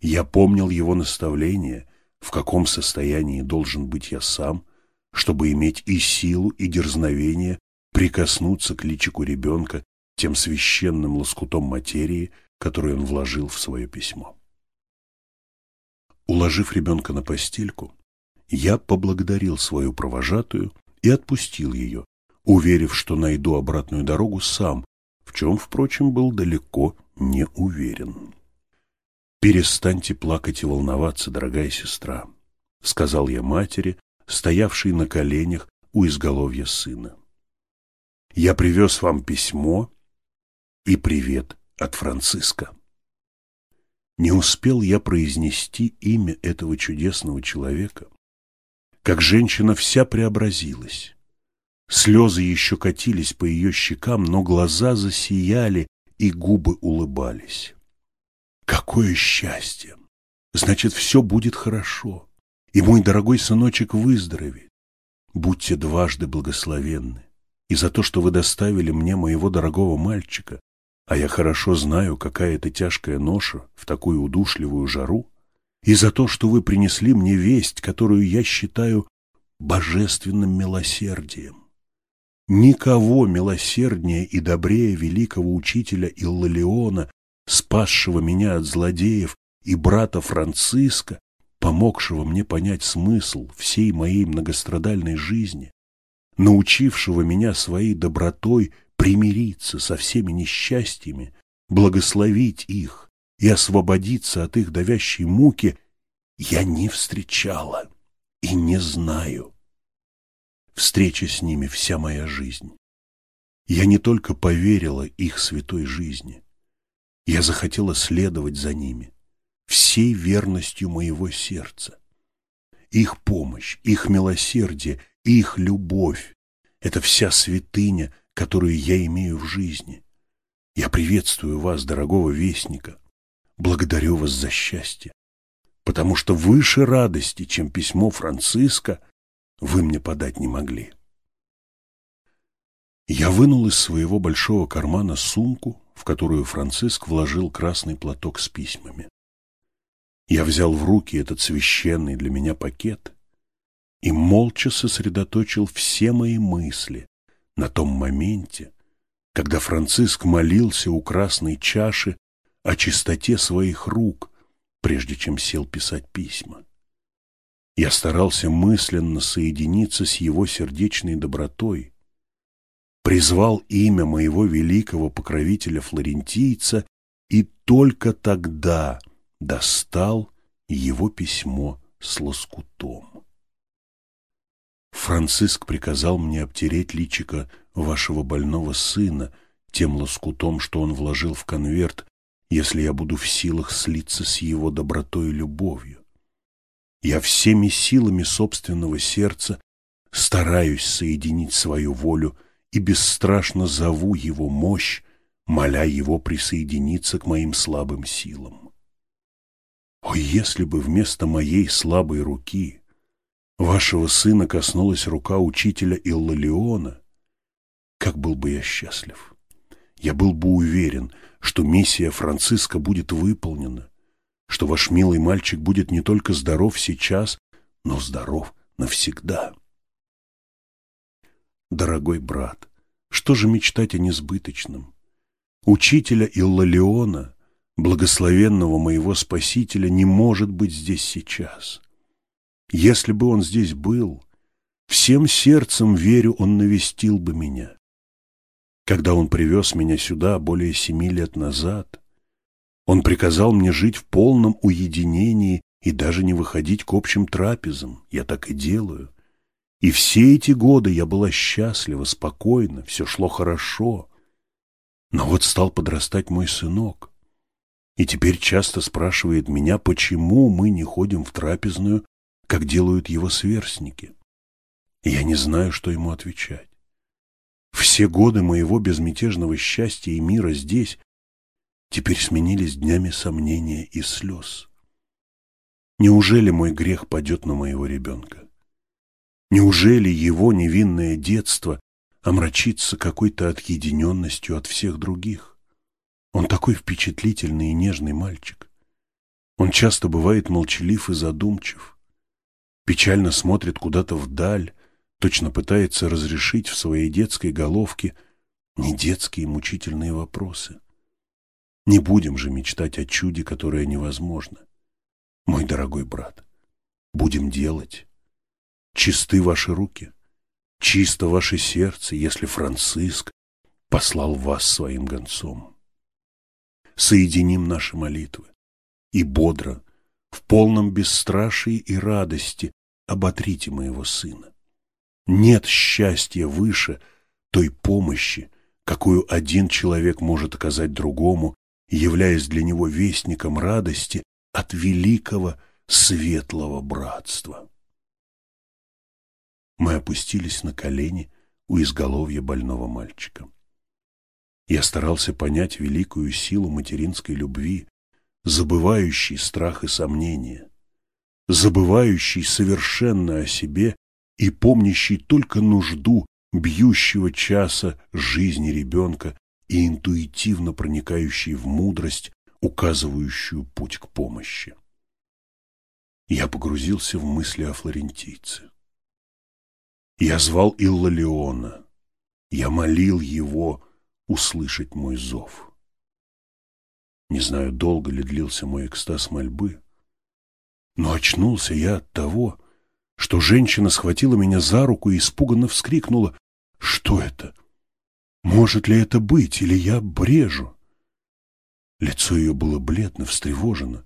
Я помнил его наставление, в каком состоянии должен быть я сам, чтобы иметь и силу, и дерзновение прикоснуться к личику ребенка тем священным лоскутом материи, который он вложил в свое письмо. Уложив ребенка на постельку, я поблагодарил свою провожатую и отпустил ее, уверив, что найду обратную дорогу сам, в чем, впрочем, был далеко не уверен. «Перестаньте плакать и волноваться, дорогая сестра», — сказал я матери, стоявшей на коленях у изголовья сына. «Я привез вам письмо, и привет от Франциска. Не успел я произнести имя этого чудесного человека, как женщина вся преобразилась. Слезы еще катились по ее щекам, но глаза засияли, и губы улыбались. Какое счастье! Значит, все будет хорошо, и мой дорогой сыночек выздоровеет. Будьте дважды благословенны и за то, что вы доставили мне моего дорогого мальчика, а я хорошо знаю, какая это тяжкая ноша в такую удушливую жару, и за то, что вы принесли мне весть, которую я считаю божественным милосердием. Никого милосерднее и добрее великого учителя Иллалиона, спасшего меня от злодеев, и брата Франциска, помогшего мне понять смысл всей моей многострадальной жизни, научившего меня своей добротой примириться со всеми несчастьями, благословить их и освободиться от их давящей муки, я не встречала и не знаю. Встреча с ними вся моя жизнь. Я не только поверила их святой жизни, я захотела следовать за ними всей верностью моего сердца. Их помощь, их милосердие, их любовь — это вся святыня, которую я имею в жизни. Я приветствую вас, дорогого вестника. Благодарю вас за счастье, потому что выше радости, чем письмо Франциска, вы мне подать не могли. Я вынул из своего большого кармана сумку, в которую Франциск вложил красный платок с письмами. Я взял в руки этот священный для меня пакет и молча сосредоточил все мои мысли на том моменте, когда Франциск молился у красной чаши о чистоте своих рук, прежде чем сел писать письма. Я старался мысленно соединиться с его сердечной добротой, призвал имя моего великого покровителя-флорентийца и только тогда достал его письмо с лоскутом. Франциск приказал мне обтереть личико вашего больного сына тем лоскутом, что он вложил в конверт, если я буду в силах слиться с его добротой и любовью. Я всеми силами собственного сердца стараюсь соединить свою волю и бесстрашно зову его мощь, моля его присоединиться к моим слабым силам. О, если бы вместо моей слабой руки вашего сына коснулась рука учителя Иллалиона, как был бы я счастлив. Я был бы уверен, что миссия Франциска будет выполнена, что ваш милый мальчик будет не только здоров сейчас, но здоров навсегда. Дорогой брат, что же мечтать о несбыточном? Учителя Иллалиона, благословенного моего Спасителя, не может быть здесь сейчас. Если бы он здесь был, всем сердцем верю, он навестил бы меня. Когда он привез меня сюда более семи лет назад, он приказал мне жить в полном уединении и даже не выходить к общим трапезам. Я так и делаю. И все эти годы я была счастлива, спокойна, все шло хорошо. Но вот стал подрастать мой сынок. И теперь часто спрашивает меня, почему мы не ходим в трапезную как делают его сверстники. Я не знаю, что ему отвечать. Все годы моего безмятежного счастья и мира здесь теперь сменились днями сомнения и слез. Неужели мой грех падет на моего ребенка? Неужели его невинное детство омрачится какой-то отъединенностью от всех других? Он такой впечатлительный и нежный мальчик. Он часто бывает молчалив и задумчив печально смотрит куда-то вдаль, точно пытается разрешить в своей детской головке не детские мучительные вопросы. Не будем же мечтать о чуде, которое невозможно. Мой дорогой брат, будем делать. Чисты ваши руки, чисто ваше сердце, если Франциск послал вас своим гонцом. Соединим наши молитвы и бодро, в полном бесстрашии и радости оботрите моего сына. Нет счастья выше той помощи, какую один человек может оказать другому, являясь для него вестником радости от великого светлого братства. Мы опустились на колени у изголовья больного мальчика. Я старался понять великую силу материнской любви, забывающей страх и сомнения, забывающей совершенно о себе и помнящей только нужду бьющего часа жизни ребенка и интуитивно проникающей в мудрость, указывающую путь к помощи. Я погрузился в мысли о флорентийце. Я звал Иллалиона. Я молил его услышать мой зов. Не знаю, долго ли длился мой экстаз мольбы, но очнулся я от того, что женщина схватила меня за руку и испуганно вскрикнула. «Что это? Может ли это быть, или я брежу?» Лицо ее было бледно, встревожено.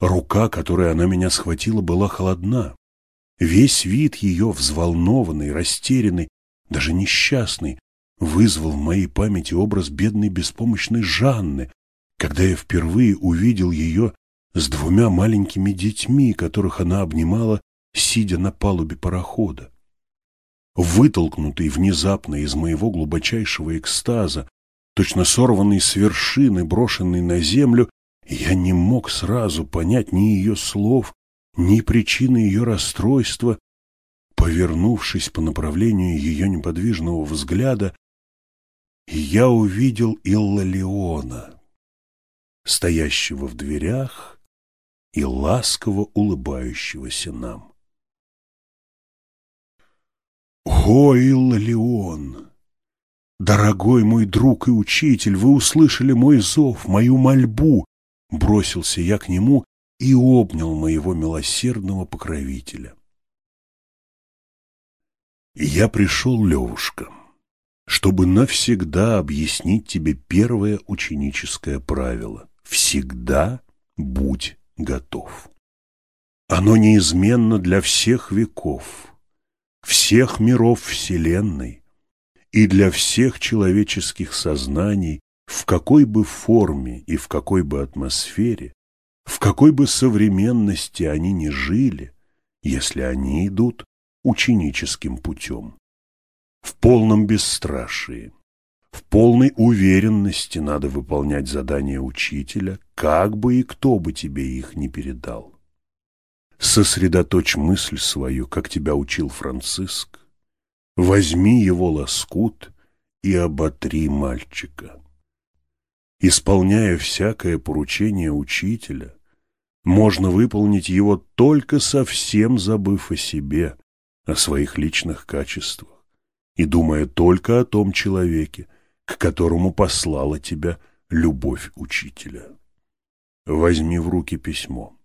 Рука, которой она меня схватила, была холодна. Весь вид ее, взволнованный, растерянный, даже несчастный, вызвал в моей памяти образ бедной беспомощной Жанны, когда я впервые увидел ее с двумя маленькими детьми, которых она обнимала, сидя на палубе парохода. Вытолкнутый внезапно из моего глубочайшего экстаза, точно сорванный с вершины, брошенный на землю, я не мог сразу понять ни ее слов, ни причины ее расстройства. Повернувшись по направлению ее неподвижного взгляда, я увидел Иллалиона, стоящего в дверях и ласково улыбающегося нам. «О, Иллалион! Дорогой мой друг и учитель, вы услышали мой зов, мою мольбу!» Бросился я к нему и обнял моего милосердного покровителя. Я пришел, Левушка, чтобы навсегда объяснить тебе первое ученическое правило. Всегда будь готов. Оно неизменно для всех веков, всех миров Вселенной и для всех человеческих сознаний, в какой бы форме и в какой бы атмосфере, в какой бы современности они ни жили, если они идут ученическим путем в полном бесстрашии, в полной уверенности надо выполнять задания учителя, как бы и кто бы тебе их не передал. Сосредоточь мысль свою, как тебя учил Франциск, возьми его лоскут и оботри мальчика. Исполняя всякое поручение учителя, можно выполнить его только совсем забыв о себе, о своих личных качествах и думая только о том человеке, к которому послала тебя любовь учителя. Возьми в руки письмо,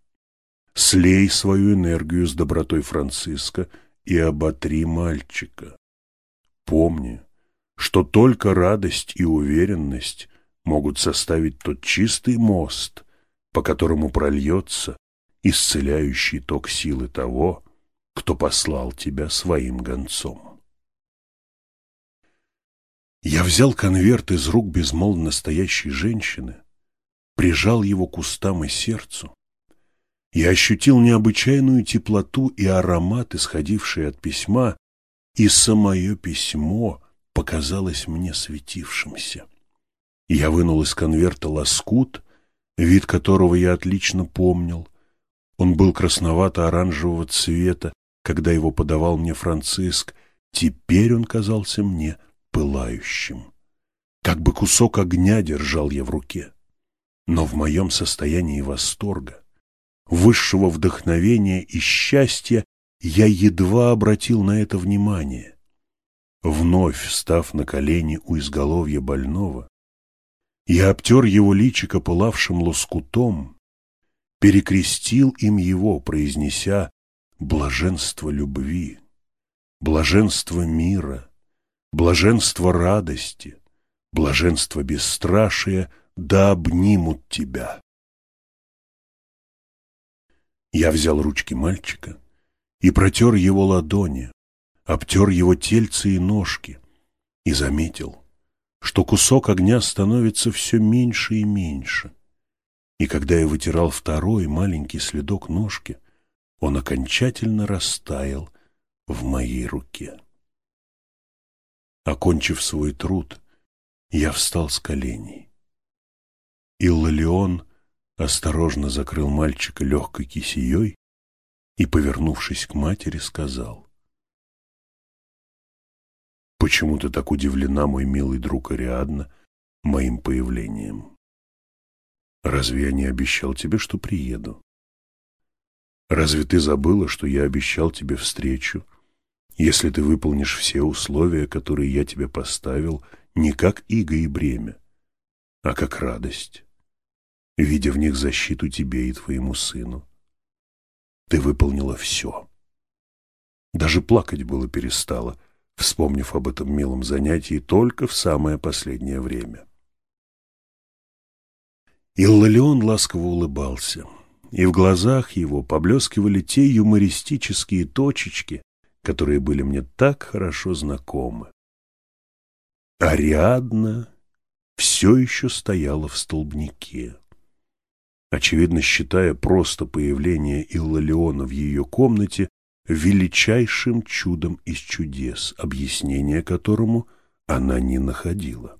слей свою энергию с добротой Франциска и оботри мальчика. Помни, что только радость и уверенность могут составить тот чистый мост, по которому прольется исцеляющий ток силы того, кто послал тебя своим гонцом. Я взял конверт из рук безмолвно стоящей женщины, прижал его к устам и сердцу. Я ощутил необычайную теплоту и аромат, исходивший от письма, и самое письмо показалось мне светившимся. Я вынул из конверта лоскут, вид которого я отлично помнил. Он был красновато-оранжевого цвета, когда его подавал мне Франциск. Теперь он казался мне пылающим. Как бы кусок огня держал я в руке. Но в моем состоянии восторга, высшего вдохновения и счастья я едва обратил на это внимание. Вновь встав на колени у изголовья больного, я обтер его личико пылавшим лоскутом, перекрестил им его, произнеся «блаженство любви», «блаженство мира», блаженство радости, блаженство бесстрашия, да обнимут тебя. Я взял ручки мальчика и протер его ладони, обтер его тельце и ножки и заметил, что кусок огня становится все меньше и меньше. И когда я вытирал второй маленький следок ножки, он окончательно растаял в моей руке. Окончив свой труд, я встал с коленей. Иллалион осторожно закрыл мальчика легкой кисеей и, повернувшись к матери, сказал, «Почему ты так удивлена, мой милый друг Ариадна, моим появлением? Разве я не обещал тебе, что приеду? Разве ты забыла, что я обещал тебе встречу, если ты выполнишь все условия, которые я тебе поставил, не как иго и бремя, а как радость, видя в них защиту тебе и твоему сыну? Ты выполнила все. Даже плакать было перестала, вспомнив об этом милом занятии только в самое последнее время. Иллалион ласково улыбался, и в глазах его поблескивали те юмористические точечки, которые были мне так хорошо знакомы. Ариадна все еще стояла в столбнике очевидно считая просто появление Иллалиона в ее комнате величайшим чудом из чудес, объяснения которому она не находила.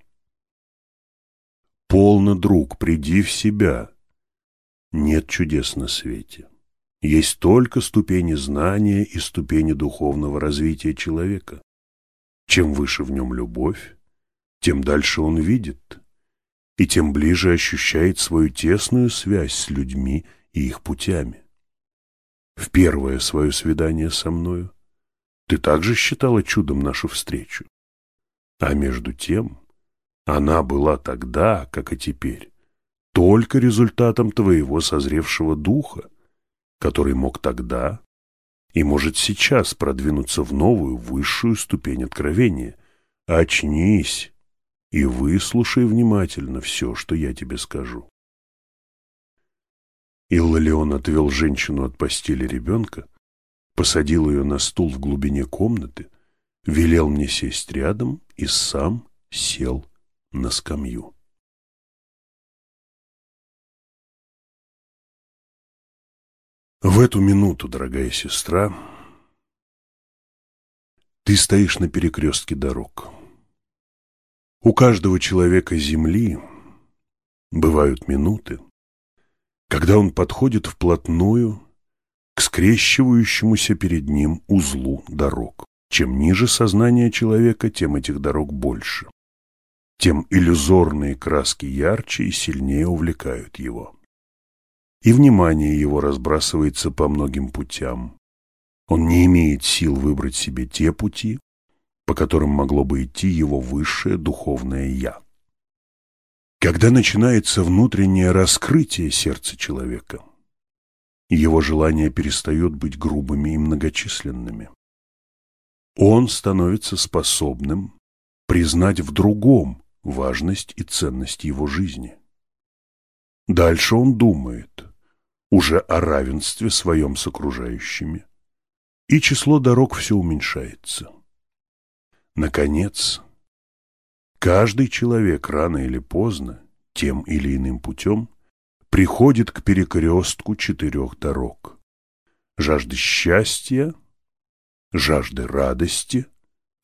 «Полно, друг, приди в себя. Нет чудес на свете. Есть только ступени знания и ступени духовного развития человека. Чем выше в нем любовь, тем дальше он видит, и тем ближе ощущает свою тесную связь с людьми и их путями. В первое свое свидание со мною ты также считала чудом нашу встречу. А между тем она была тогда, как и теперь, только результатом твоего созревшего духа, который мог тогда и может сейчас продвинуться в новую, высшую ступень откровения. Очнись, и выслушай внимательно все, что я тебе скажу. Иллалион отвел женщину от постели ребенка, посадил ее на стул в глубине комнаты, велел мне сесть рядом и сам сел на скамью. В эту минуту, дорогая сестра, ты стоишь на перекрестке дорог. У каждого человека Земли бывают минуты, когда он подходит вплотную к скрещивающемуся перед ним узлу дорог. Чем ниже сознание человека, тем этих дорог больше. Тем иллюзорные краски ярче и сильнее увлекают его. И внимание его разбрасывается по многим путям. Он не имеет сил выбрать себе те пути, по которым могло бы идти его высшее духовное «я». Когда начинается внутреннее раскрытие сердца человека, его желания перестают быть грубыми и многочисленными. Он становится способным признать в другом важность и ценность его жизни. Дальше он думает уже о равенстве своем с окружающими, и число дорог все уменьшается. Наконец, каждый человек рано или поздно, тем или иным путем, приходит к перекрестку четырех дорог. Жажды счастья, жажды радости,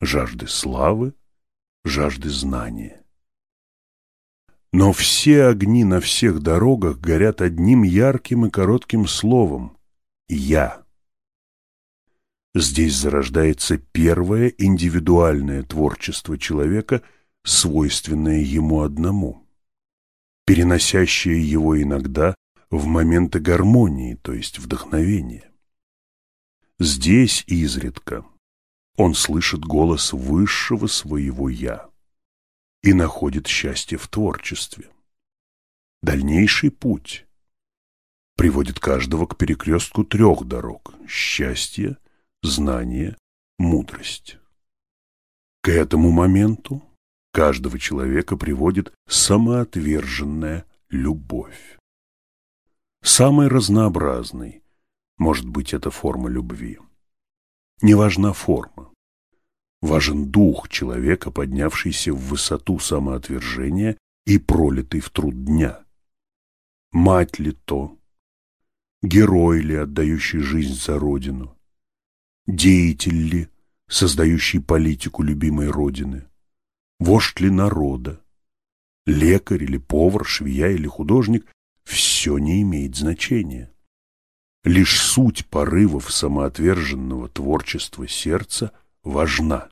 жажды славы, жажды знания. Но все огни на всех дорогах горят одним ярким и коротким словом «Я». Здесь зарождается первое индивидуальное творчество человека, свойственное ему одному, переносящее его иногда в моменты гармонии, то есть вдохновения. Здесь изредка он слышит голос высшего своего «я» и находит счастье в творчестве. Дальнейший путь приводит каждого к перекрестку трех дорог – счастья, знание, мудрость. К этому моменту каждого человека приводит самоотверженная любовь. Самой разнообразной может быть эта форма любви. Не важна форма. Важен дух человека, поднявшийся в высоту самоотвержения и пролитый в труд дня. Мать ли то, герой ли, отдающий жизнь за родину, деятель ли, создающий политику любимой родины, вождь ли народа, лекарь или повар, швея или художник, все не имеет значения. Лишь суть порывов самоотверженного творчества сердца важна,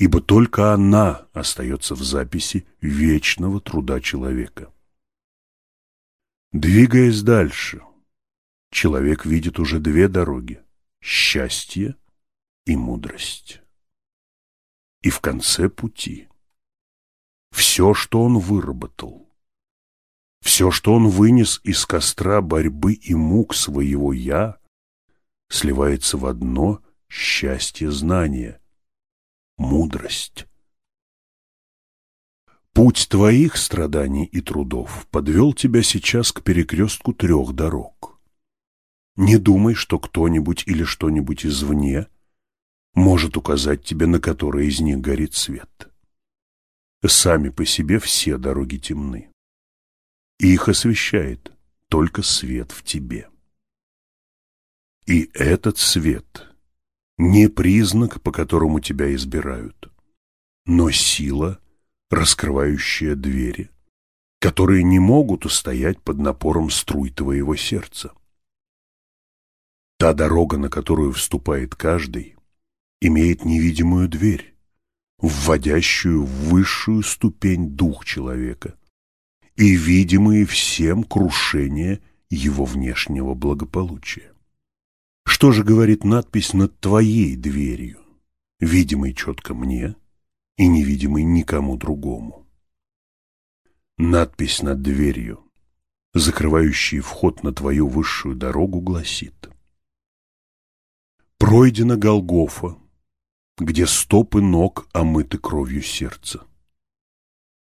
ибо только она остается в записи вечного труда человека. Двигаясь дальше, человек видит уже две дороги – счастье и мудрость. И в конце пути все, что он выработал – все, что он вынес из костра борьбы и мук своего «я», сливается в одно счастье знания — мудрость. Путь твоих страданий и трудов подвел тебя сейчас к перекрестку трех дорог. Не думай, что кто-нибудь или что-нибудь извне может указать тебе, на которой из них горит свет. Сами по себе все дороги темны и их освещает только свет в тебе. И этот свет не признак, по которому тебя избирают, но сила, раскрывающая двери, которые не могут устоять под напором струй твоего сердца. Та дорога, на которую вступает каждый, имеет невидимую дверь, вводящую в высшую ступень дух человека, и видимые всем крушения его внешнего благополучия. Что же говорит надпись над твоей дверью, видимой четко мне и невидимой никому другому? Надпись над дверью, закрывающая вход на твою высшую дорогу, гласит «Пройдена Голгофа, где стопы ног омыты кровью сердца.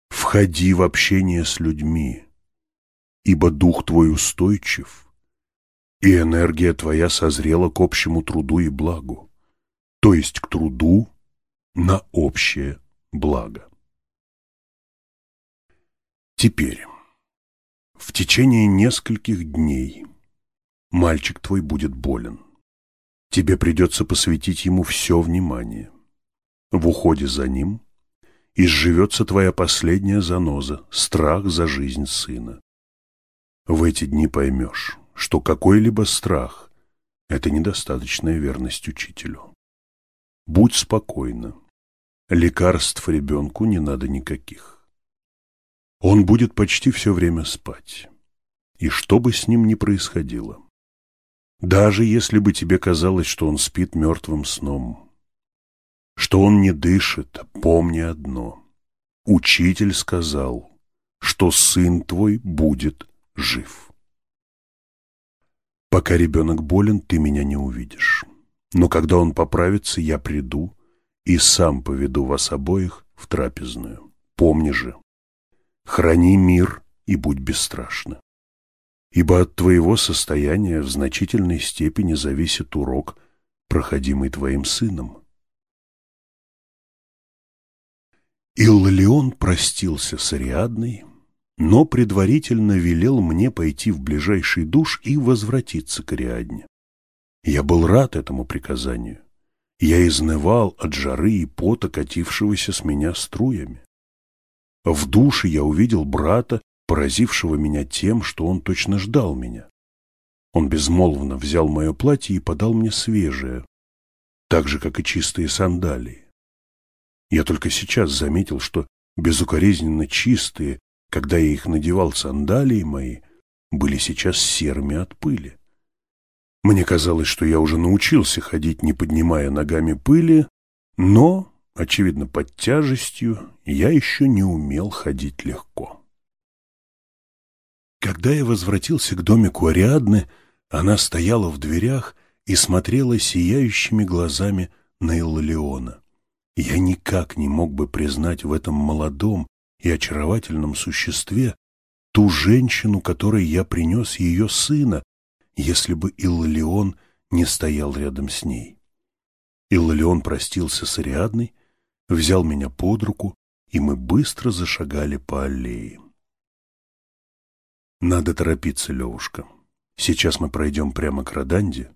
Входи в общение с людьми, ибо дух твой устойчив, и энергия твоя созрела к общему труду и благу, то есть к труду на общее благо. Теперь, в течение нескольких дней мальчик твой будет болен. Тебе придется посвятить ему все внимание. В уходе за ним изживется твоя последняя заноза, страх за жизнь сына. В эти дни поймешь, что какой-либо страх – это недостаточная верность учителю. Будь спокойна, лекарств ребенку не надо никаких. Он будет почти все время спать, и что бы с ним ни происходило, даже если бы тебе казалось, что он спит мертвым сном – что он не дышит, помни одно. Учитель сказал, что сын твой будет жив. Пока ребенок болен, ты меня не увидишь. Но когда он поправится, я приду и сам поведу вас обоих в трапезную. Помни же, храни мир и будь бесстрашна. Ибо от твоего состояния в значительной степени зависит урок, проходимый твоим сыном. Иллион простился с Ариадной, но предварительно велел мне пойти в ближайший душ и возвратиться к Ариадне. Я был рад этому приказанию. Я изнывал от жары и пота, катившегося с меня струями. В душе я увидел брата, поразившего меня тем, что он точно ждал меня. Он безмолвно взял мое платье и подал мне свежее, так же, как и чистые сандалии. Я только сейчас заметил, что безукоризненно чистые, когда я их надевал сандалии мои, были сейчас серыми от пыли. Мне казалось, что я уже научился ходить, не поднимая ногами пыли, но, очевидно, под тяжестью я еще не умел ходить легко. Когда я возвратился к домику Ариадны, она стояла в дверях и смотрела сияющими глазами на Иллиона. Я никак не мог бы признать в этом молодом и очаровательном существе ту женщину, которой я принес ее сына, если бы Иллион не стоял рядом с ней. Иллион простился с Ариадной, взял меня под руку, и мы быстро зашагали по аллее. Надо торопиться, Левушка. Сейчас мы пройдем прямо к Роданде,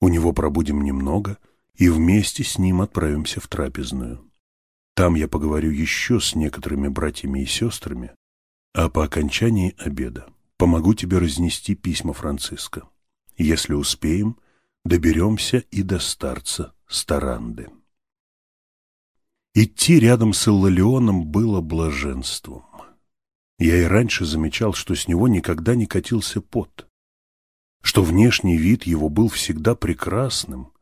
у него пробудем немного и вместе с ним отправимся в трапезную. Там я поговорю еще с некоторыми братьями и сестрами, а по окончании обеда помогу тебе разнести письма Франциска. Если успеем, доберемся и до старца Старанды. Идти рядом с Иллалионом было блаженством. Я и раньше замечал, что с него никогда не катился пот, что внешний вид его был всегда прекрасным,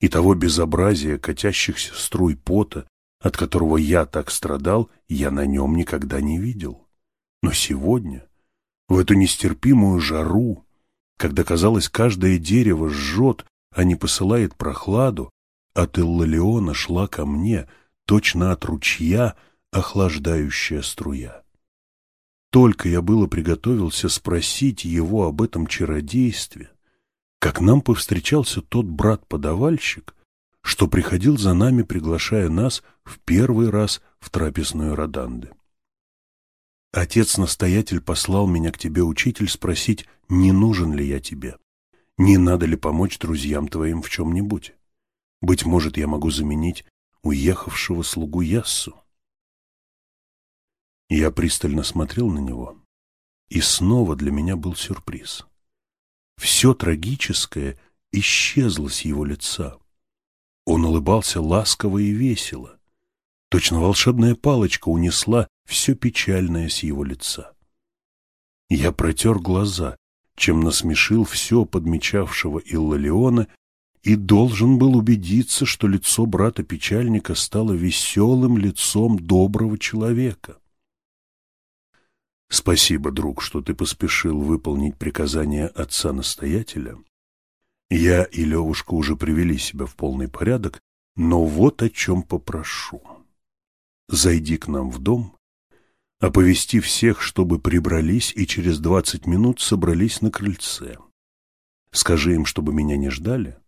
и того безобразия катящихся струй пота, от которого я так страдал, я на нем никогда не видел. Но сегодня, в эту нестерпимую жару, когда, казалось, каждое дерево жжет, а не посылает прохладу, от Иллалиона шла ко мне, точно от ручья, охлаждающая струя. Только я было приготовился спросить его об этом чародействе, как нам повстречался тот брат-подавальщик, что приходил за нами, приглашая нас в первый раз в трапезную Роданды. Отец-настоятель послал меня к тебе, учитель, спросить, не нужен ли я тебе, не надо ли помочь друзьям твоим в чем-нибудь. Быть может, я могу заменить уехавшего слугу Яссу. Я пристально смотрел на него, и снова для меня был сюрприз. Все трагическое исчезло с его лица. Он улыбался ласково и весело. Точно волшебная палочка унесла все печальное с его лица. Я протер глаза, чем насмешил все подмечавшего Иллалиона и должен был убедиться, что лицо брата-печальника стало веселым лицом доброго человека. Спасибо, друг, что ты поспешил выполнить приказание отца-настоятеля. Я и Левушка уже привели себя в полный порядок, но вот о чем попрошу. Зайди к нам в дом, оповести всех, чтобы прибрались и через двадцать минут собрались на крыльце. Скажи им, чтобы меня не ждали,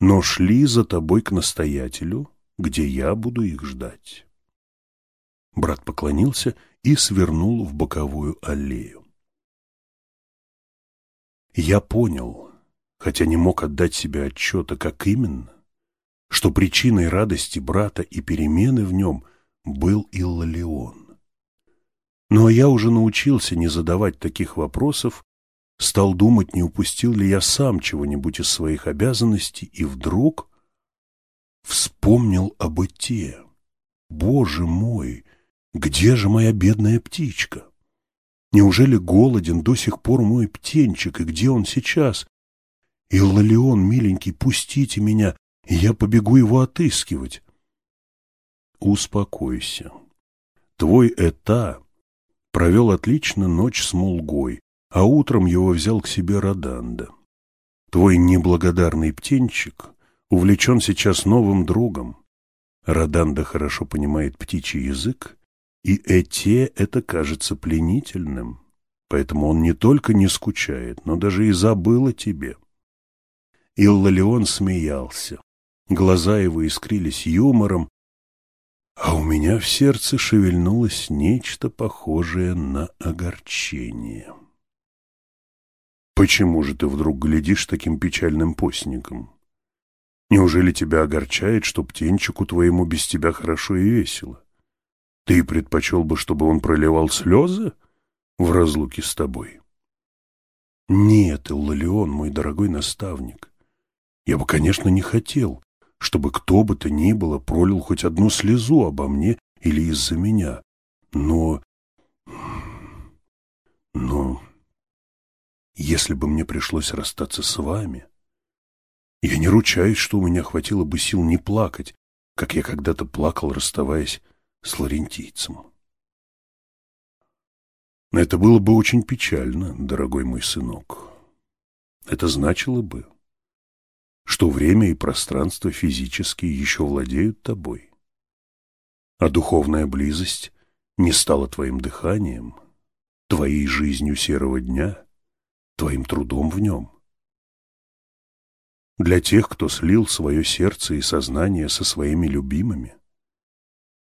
но шли за тобой к настоятелю, где я буду их ждать. Брат поклонился и свернул в боковую аллею. Я понял, хотя не мог отдать себе отчета, как именно, что причиной радости брата и перемены в нем был Иллалион. Но я уже научился не задавать таких вопросов, стал думать, не упустил ли я сам чего-нибудь из своих обязанностей, и вдруг вспомнил об Ите. Боже мой! Где же моя бедная птичка? Неужели голоден до сих пор мой птенчик, и где он сейчас? Иллалион, миленький, пустите меня, и я побегу его отыскивать. Успокойся. Твой Эта провел отлично ночь с Мулгой, а утром его взял к себе Роданда. Твой неблагодарный птенчик увлечен сейчас новым другом. Роданда хорошо понимает птичий язык и Эте это кажется пленительным, поэтому он не только не скучает, но даже и забыл о тебе. Иллалион смеялся, глаза его искрились юмором, а у меня в сердце шевельнулось нечто похожее на огорчение. Почему же ты вдруг глядишь таким печальным постником? Неужели тебя огорчает, что птенчику твоему без тебя хорошо и весело? Ты предпочел бы, чтобы он проливал слезы в разлуке с тобой? Нет, Иллалион, мой дорогой наставник, я бы, конечно, не хотел, чтобы кто бы то ни было пролил хоть одну слезу обо мне или из-за меня. Но... Но... Если бы мне пришлось расстаться с вами, я не ручаюсь, что у меня хватило бы сил не плакать, как я когда-то плакал, расставаясь с ларентийцем. Это было бы очень печально, дорогой мой сынок. Это значило бы, что время и пространство физические еще владеют тобой, а духовная близость не стала твоим дыханием, твоей жизнью серого дня, твоим трудом в нем. для тех, кто слил свое сердце и сознание со своими любимыми,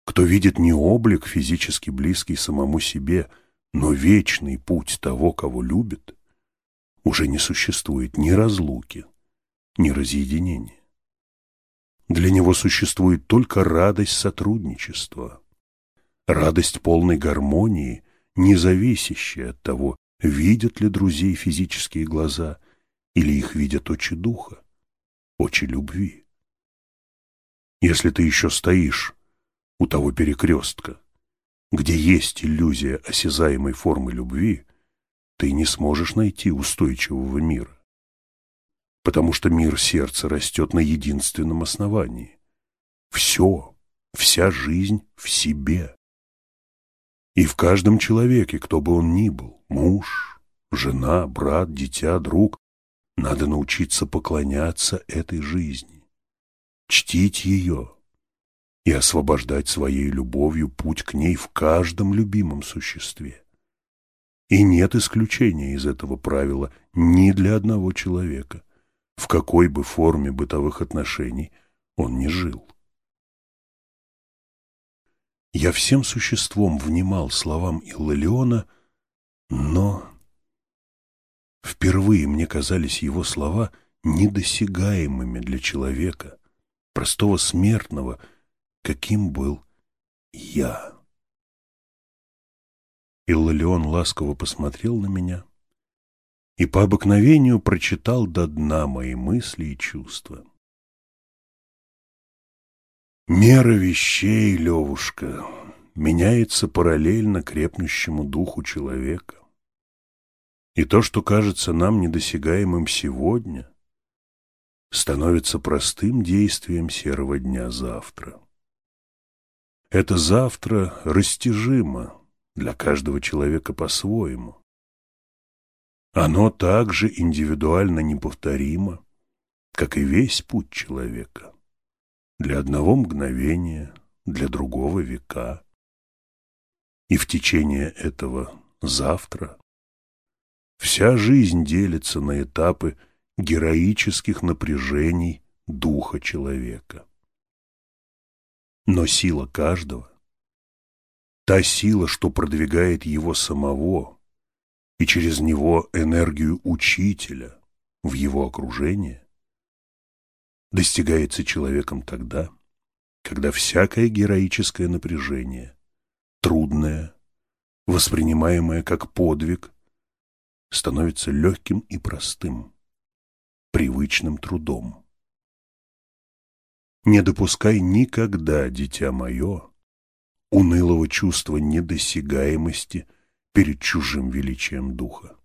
кто видит не облик физически близкий самому себе, но вечный путь того, кого любит, уже не существует ни разлуки, ни разъединения. Для него существует только радость сотрудничества, радость полной гармонии, не зависящая от того, видят ли друзей физические глаза или их видят очи духа, очи любви. Если ты еще стоишь у того перекрестка, где есть иллюзия осязаемой формы любви, ты не сможешь найти устойчивого мира. Потому что мир сердца растет на единственном основании. Все, вся жизнь в себе. И в каждом человеке, кто бы он ни был, муж, жена, брат, дитя, друг, надо научиться поклоняться этой жизни, чтить ее и освобождать своей любовью путь к ней в каждом любимом существе. И нет исключения из этого правила ни для одного человека, в какой бы форме бытовых отношений он ни жил. Я всем существом внимал словам Иллалиона, но впервые мне казались его слова недосягаемыми для человека, простого смертного, каким был я. Иллалион ласково посмотрел на меня и по обыкновению прочитал до дна мои мысли и чувства. Мера вещей, Левушка, меняется параллельно крепнущему духу человека. И то, что кажется нам недосягаемым сегодня, становится простым действием серого дня завтра. Это завтра растяжимо, для каждого человека по-своему. Оно также индивидуально неповторимо, как и весь путь человека. Для одного мгновения, для другого века. И в течение этого завтра вся жизнь делится на этапы героических напряжений духа человека. Но сила каждого та сила, что продвигает его самого и через него энергию учителя в его окружение, достигается человеком тогда, когда всякое героическое напряжение, трудное, воспринимаемое как подвиг, становится легким и простым, привычным трудом. Не допускай никогда, дитя мое, унылого чувства недосягаемости перед чужим величием духа.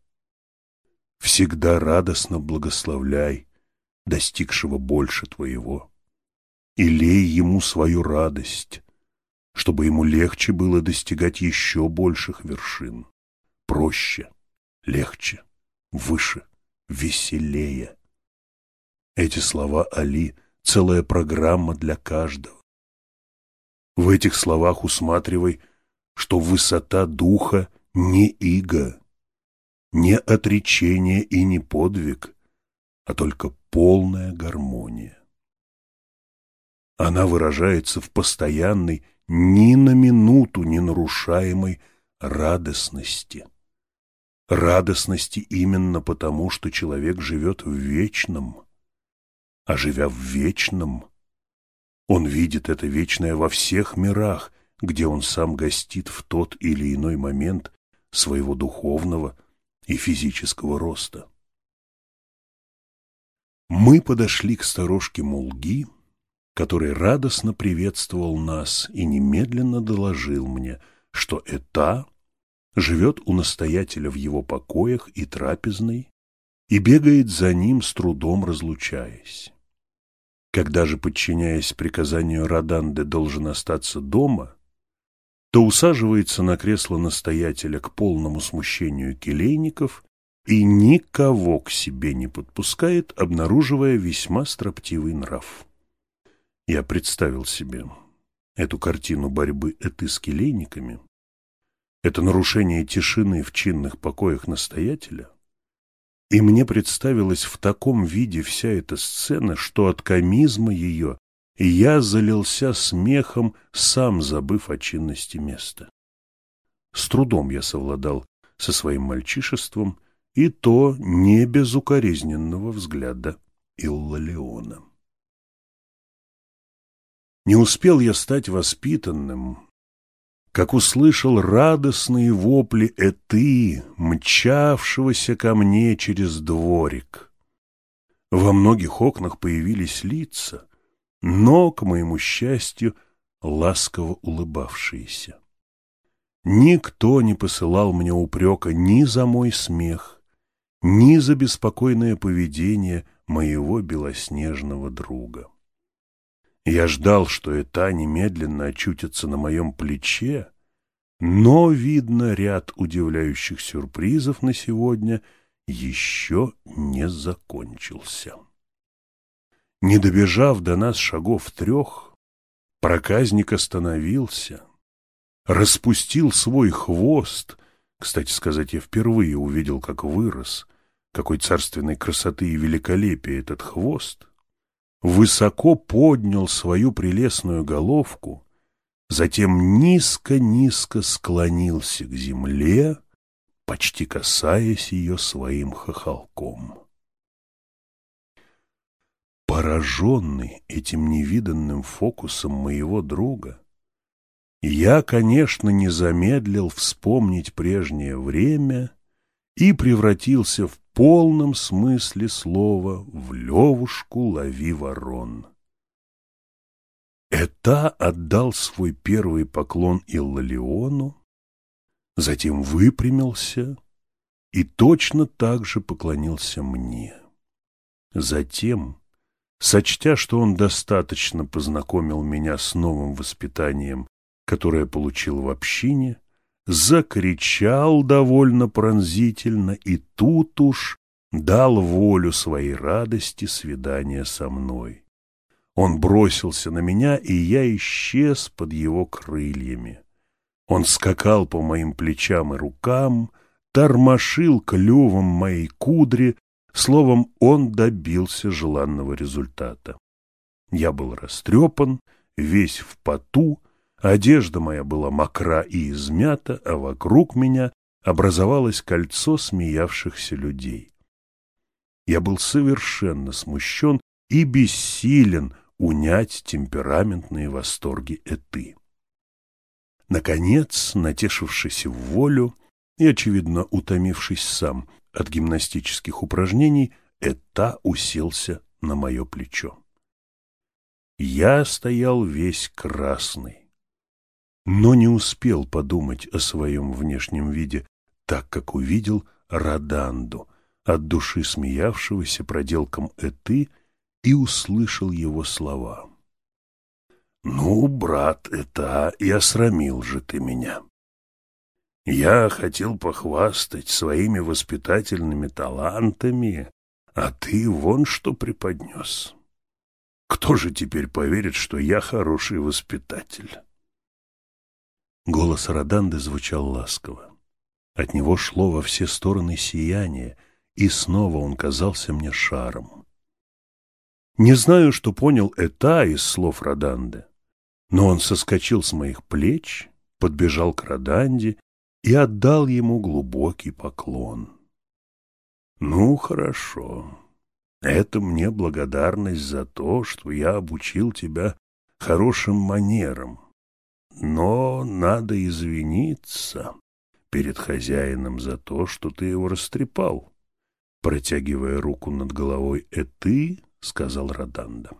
Всегда радостно благословляй достигшего больше твоего, и лей ему свою радость, чтобы ему легче было достигать еще больших вершин, проще, легче, выше, веселее. Эти слова Али — целая программа для каждого. В этих словах усматривай, что высота духа не иго, не отречение и не подвиг, а только полная гармония. Она выражается в постоянной, ни на минуту не нарушаемой радостности. Радостности именно потому, что человек живет в вечном, а живя в вечном, он видит это вечное во всех мирах, где он сам гостит в тот или иной момент своего духовного и физического роста. Мы подошли к сторожке Мулги, который радостно приветствовал нас и немедленно доложил мне, что Эта живет у настоятеля в его покоях и трапезной и бегает за ним, с трудом разлучаясь. Когда же, подчиняясь приказанию Роданде, должен остаться дома, то усаживается на кресло настоятеля к полному смущению келейников и никого к себе не подпускает, обнаруживая весьма строптивый нрав. Я представил себе эту картину борьбы Эты с келейниками, это нарушение тишины в чинных покоях настоятеля, И мне представилась в таком виде вся эта сцена, что от комизма ее я залился смехом, сам забыв о чинности места. С трудом я совладал со своим мальчишеством, и то не без укоризненного взгляда Иллалиона. Не успел я стать воспитанным, как услышал радостные вопли Эты, мчавшегося ко мне через дворик. Во многих окнах появились лица, но, к моему счастью, ласково улыбавшиеся. Никто не посылал мне упрека ни за мой смех, ни за беспокойное поведение моего белоснежного друга. Я ждал, что это немедленно очутится на моем плече, но, видно, ряд удивляющих сюрпризов на сегодня еще не закончился. Не добежав до нас шагов трех, проказник остановился, распустил свой хвост. Кстати сказать, я впервые увидел, как вырос, какой царственной красоты и великолепия этот хвост — высоко поднял свою прелестную головку, затем низко-низко склонился к земле, почти касаясь ее своим хохолком. Пораженный этим невиданным фокусом моего друга, я, конечно, не замедлил вспомнить прежнее время и превратился в полном смысле слова в Левушку лови ворон. Эта отдал свой первый поклон Иллалиону, затем выпрямился и точно так же поклонился мне. Затем, сочтя, что он достаточно познакомил меня с новым воспитанием, которое получил в общине, закричал довольно пронзительно и тут уж дал волю своей радости свидания со мной. Он бросился на меня, и я исчез под его крыльями. Он скакал по моим плечам и рукам, тормошил клювом моей кудри, словом, он добился желанного результата. Я был растрепан, весь в поту, Одежда моя была мокра и измята, а вокруг меня образовалось кольцо смеявшихся людей. Я был совершенно смущен и бессилен унять темпераментные восторги Эты. Наконец, натешившись в волю и, очевидно, утомившись сам от гимнастических упражнений, Эта уселся на мое плечо. Я стоял весь красный но не успел подумать о своем внешнем виде, так как увидел Раданду, от души смеявшегося проделком Эты, и услышал его слова. «Ну, брат, это и осрамил же ты меня. Я хотел похвастать своими воспитательными талантами, а ты вон что преподнес. Кто же теперь поверит, что я хороший воспитатель?» Голос Роданды звучал ласково. От него шло во все стороны сияние, и снова он казался мне шаром. Не знаю, что понял Эта из слов Роданды, но он соскочил с моих плеч, подбежал к Роданде и отдал ему глубокий поклон. «Ну, хорошо. Это мне благодарность за то, что я обучил тебя хорошим манерам, но надо извиниться перед хозяином за то, что ты его растрепал. Протягивая руку над головой Эты, сказал Роданда.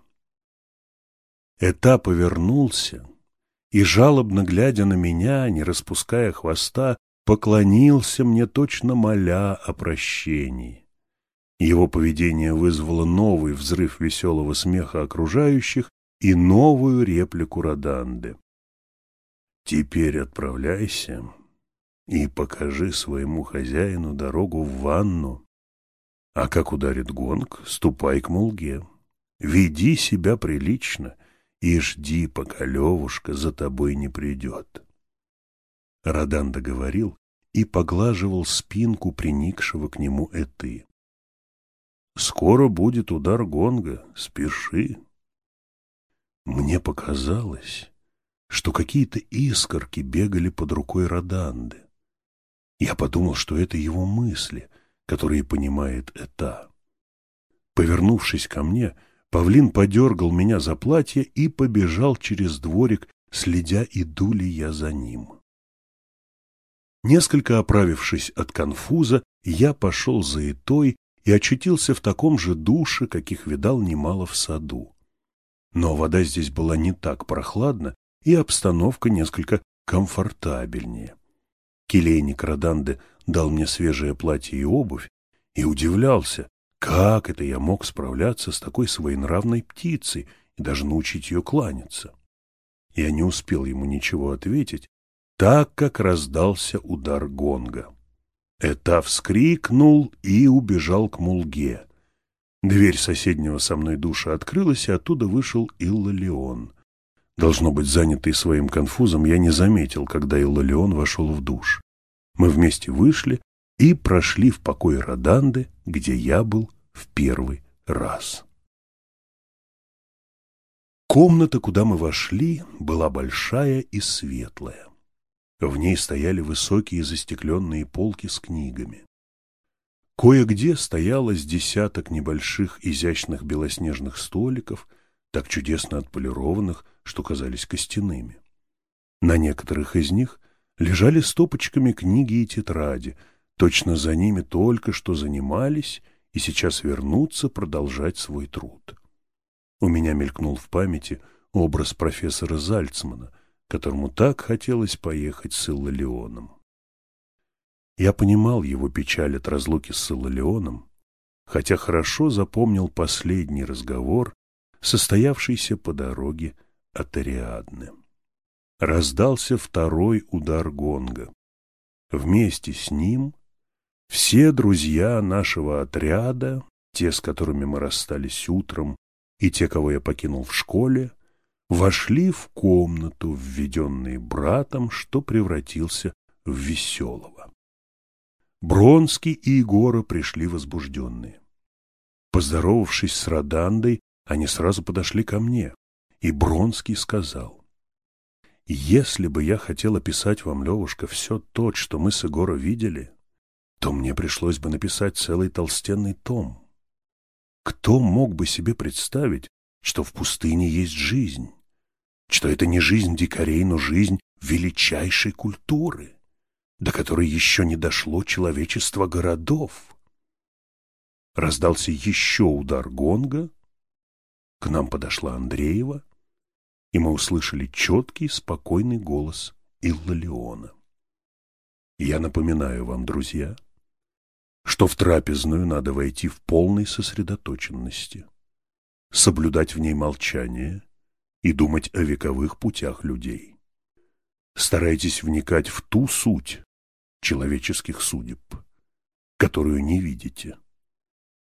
Эта повернулся и, жалобно глядя на меня, не распуская хвоста, поклонился мне, точно моля о прощении. Его поведение вызвало новый взрыв веселого смеха окружающих и новую реплику Роданды. Теперь отправляйся и покажи своему хозяину дорогу в ванну. А как ударит гонг, ступай к Мулге. Веди себя прилично и жди, пока Левушка за тобой не придет. Радан договорил и поглаживал спинку приникшего к нему Эты. Скоро будет удар гонга, спеши. Мне показалось, что какие-то искорки бегали под рукой Роданды. Я подумал, что это его мысли, которые понимает Эта. Повернувшись ко мне, павлин подергал меня за платье и побежал через дворик, следя, иду ли я за ним. Несколько оправившись от конфуза, я пошел за Этой и очутился в таком же душе, каких видал немало в саду. Но вода здесь была не так прохладна, и обстановка несколько комфортабельнее. Келейник Роданды дал мне свежее платье и обувь, и удивлялся, как это я мог справляться с такой своенравной птицей и даже научить ее кланяться. Я не успел ему ничего ответить, так как раздался удар гонга. Это вскрикнул и убежал к Мулге. Дверь соседнего со мной душа открылась, и оттуда вышел Иллалион. Должно быть, занятый своим конфузом, я не заметил, когда Иллалион вошел в душ. Мы вместе вышли и прошли в покой Роданды, где я был в первый раз. Комната, куда мы вошли, была большая и светлая. В ней стояли высокие застекленные полки с книгами. Кое-где стояло с десяток небольших изящных белоснежных столиков, так чудесно отполированных, что казались костяными. На некоторых из них лежали стопочками книги и тетради, точно за ними только что занимались и сейчас вернутся продолжать свой труд. У меня мелькнул в памяти образ профессора Зальцмана, которому так хотелось поехать с Иллалионом. Я понимал его печаль от разлуки с Иллалионом, хотя хорошо запомнил последний разговор, состоявшийся по дороге от Ариадны. Раздался второй удар гонга. Вместе с ним все друзья нашего отряда, те, с которыми мы расстались утром, и те, кого я покинул в школе, вошли в комнату, введенные братом, что превратился в веселого. Бронский и Егора пришли возбужденные. Поздоровавшись с Родандой, они сразу подошли ко мне, и Бронский сказал, «Если бы я хотел описать вам, Левушка, все то, что мы с Егором видели, то мне пришлось бы написать целый толстенный том. Кто мог бы себе представить, что в пустыне есть жизнь, что это не жизнь дикарей, но жизнь величайшей культуры, до которой еще не дошло человечество городов? Раздался еще удар гонга, к нам подошла Андреева, и мы услышали четкий, спокойный голос Иллалиона. Я напоминаю вам, друзья, что в трапезную надо войти в полной сосредоточенности, соблюдать в ней молчание и думать о вековых путях людей. Старайтесь вникать в ту суть человеческих судеб, которую не видите,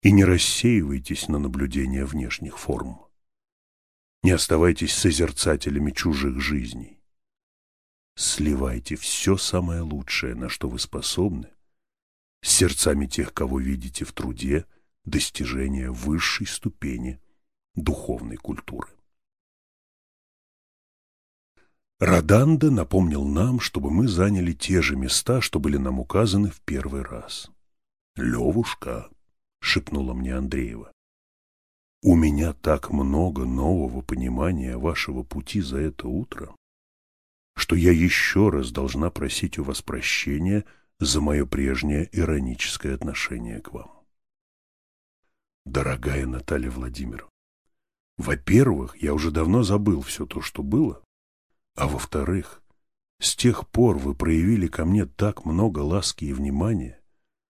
и не рассеивайтесь на наблюдение внешних форм. Не оставайтесь созерцателями чужих жизней. Сливайте все самое лучшее, на что вы способны, с сердцами тех, кого видите в труде достижения высшей ступени духовной культуры. Раданда напомнил нам, чтобы мы заняли те же места, что были нам указаны в первый раз. «Левушка», — шепнула мне Андреева, — «у меня так много нового понимания вашего пути за это утро, что я еще раз должна просить у вас прощения за мое прежнее ироническое отношение к вам. Дорогая Наталья Владимировна, во-первых, я уже давно забыл все то, что было, а во-вторых, с тех пор вы проявили ко мне так много ласки и внимания,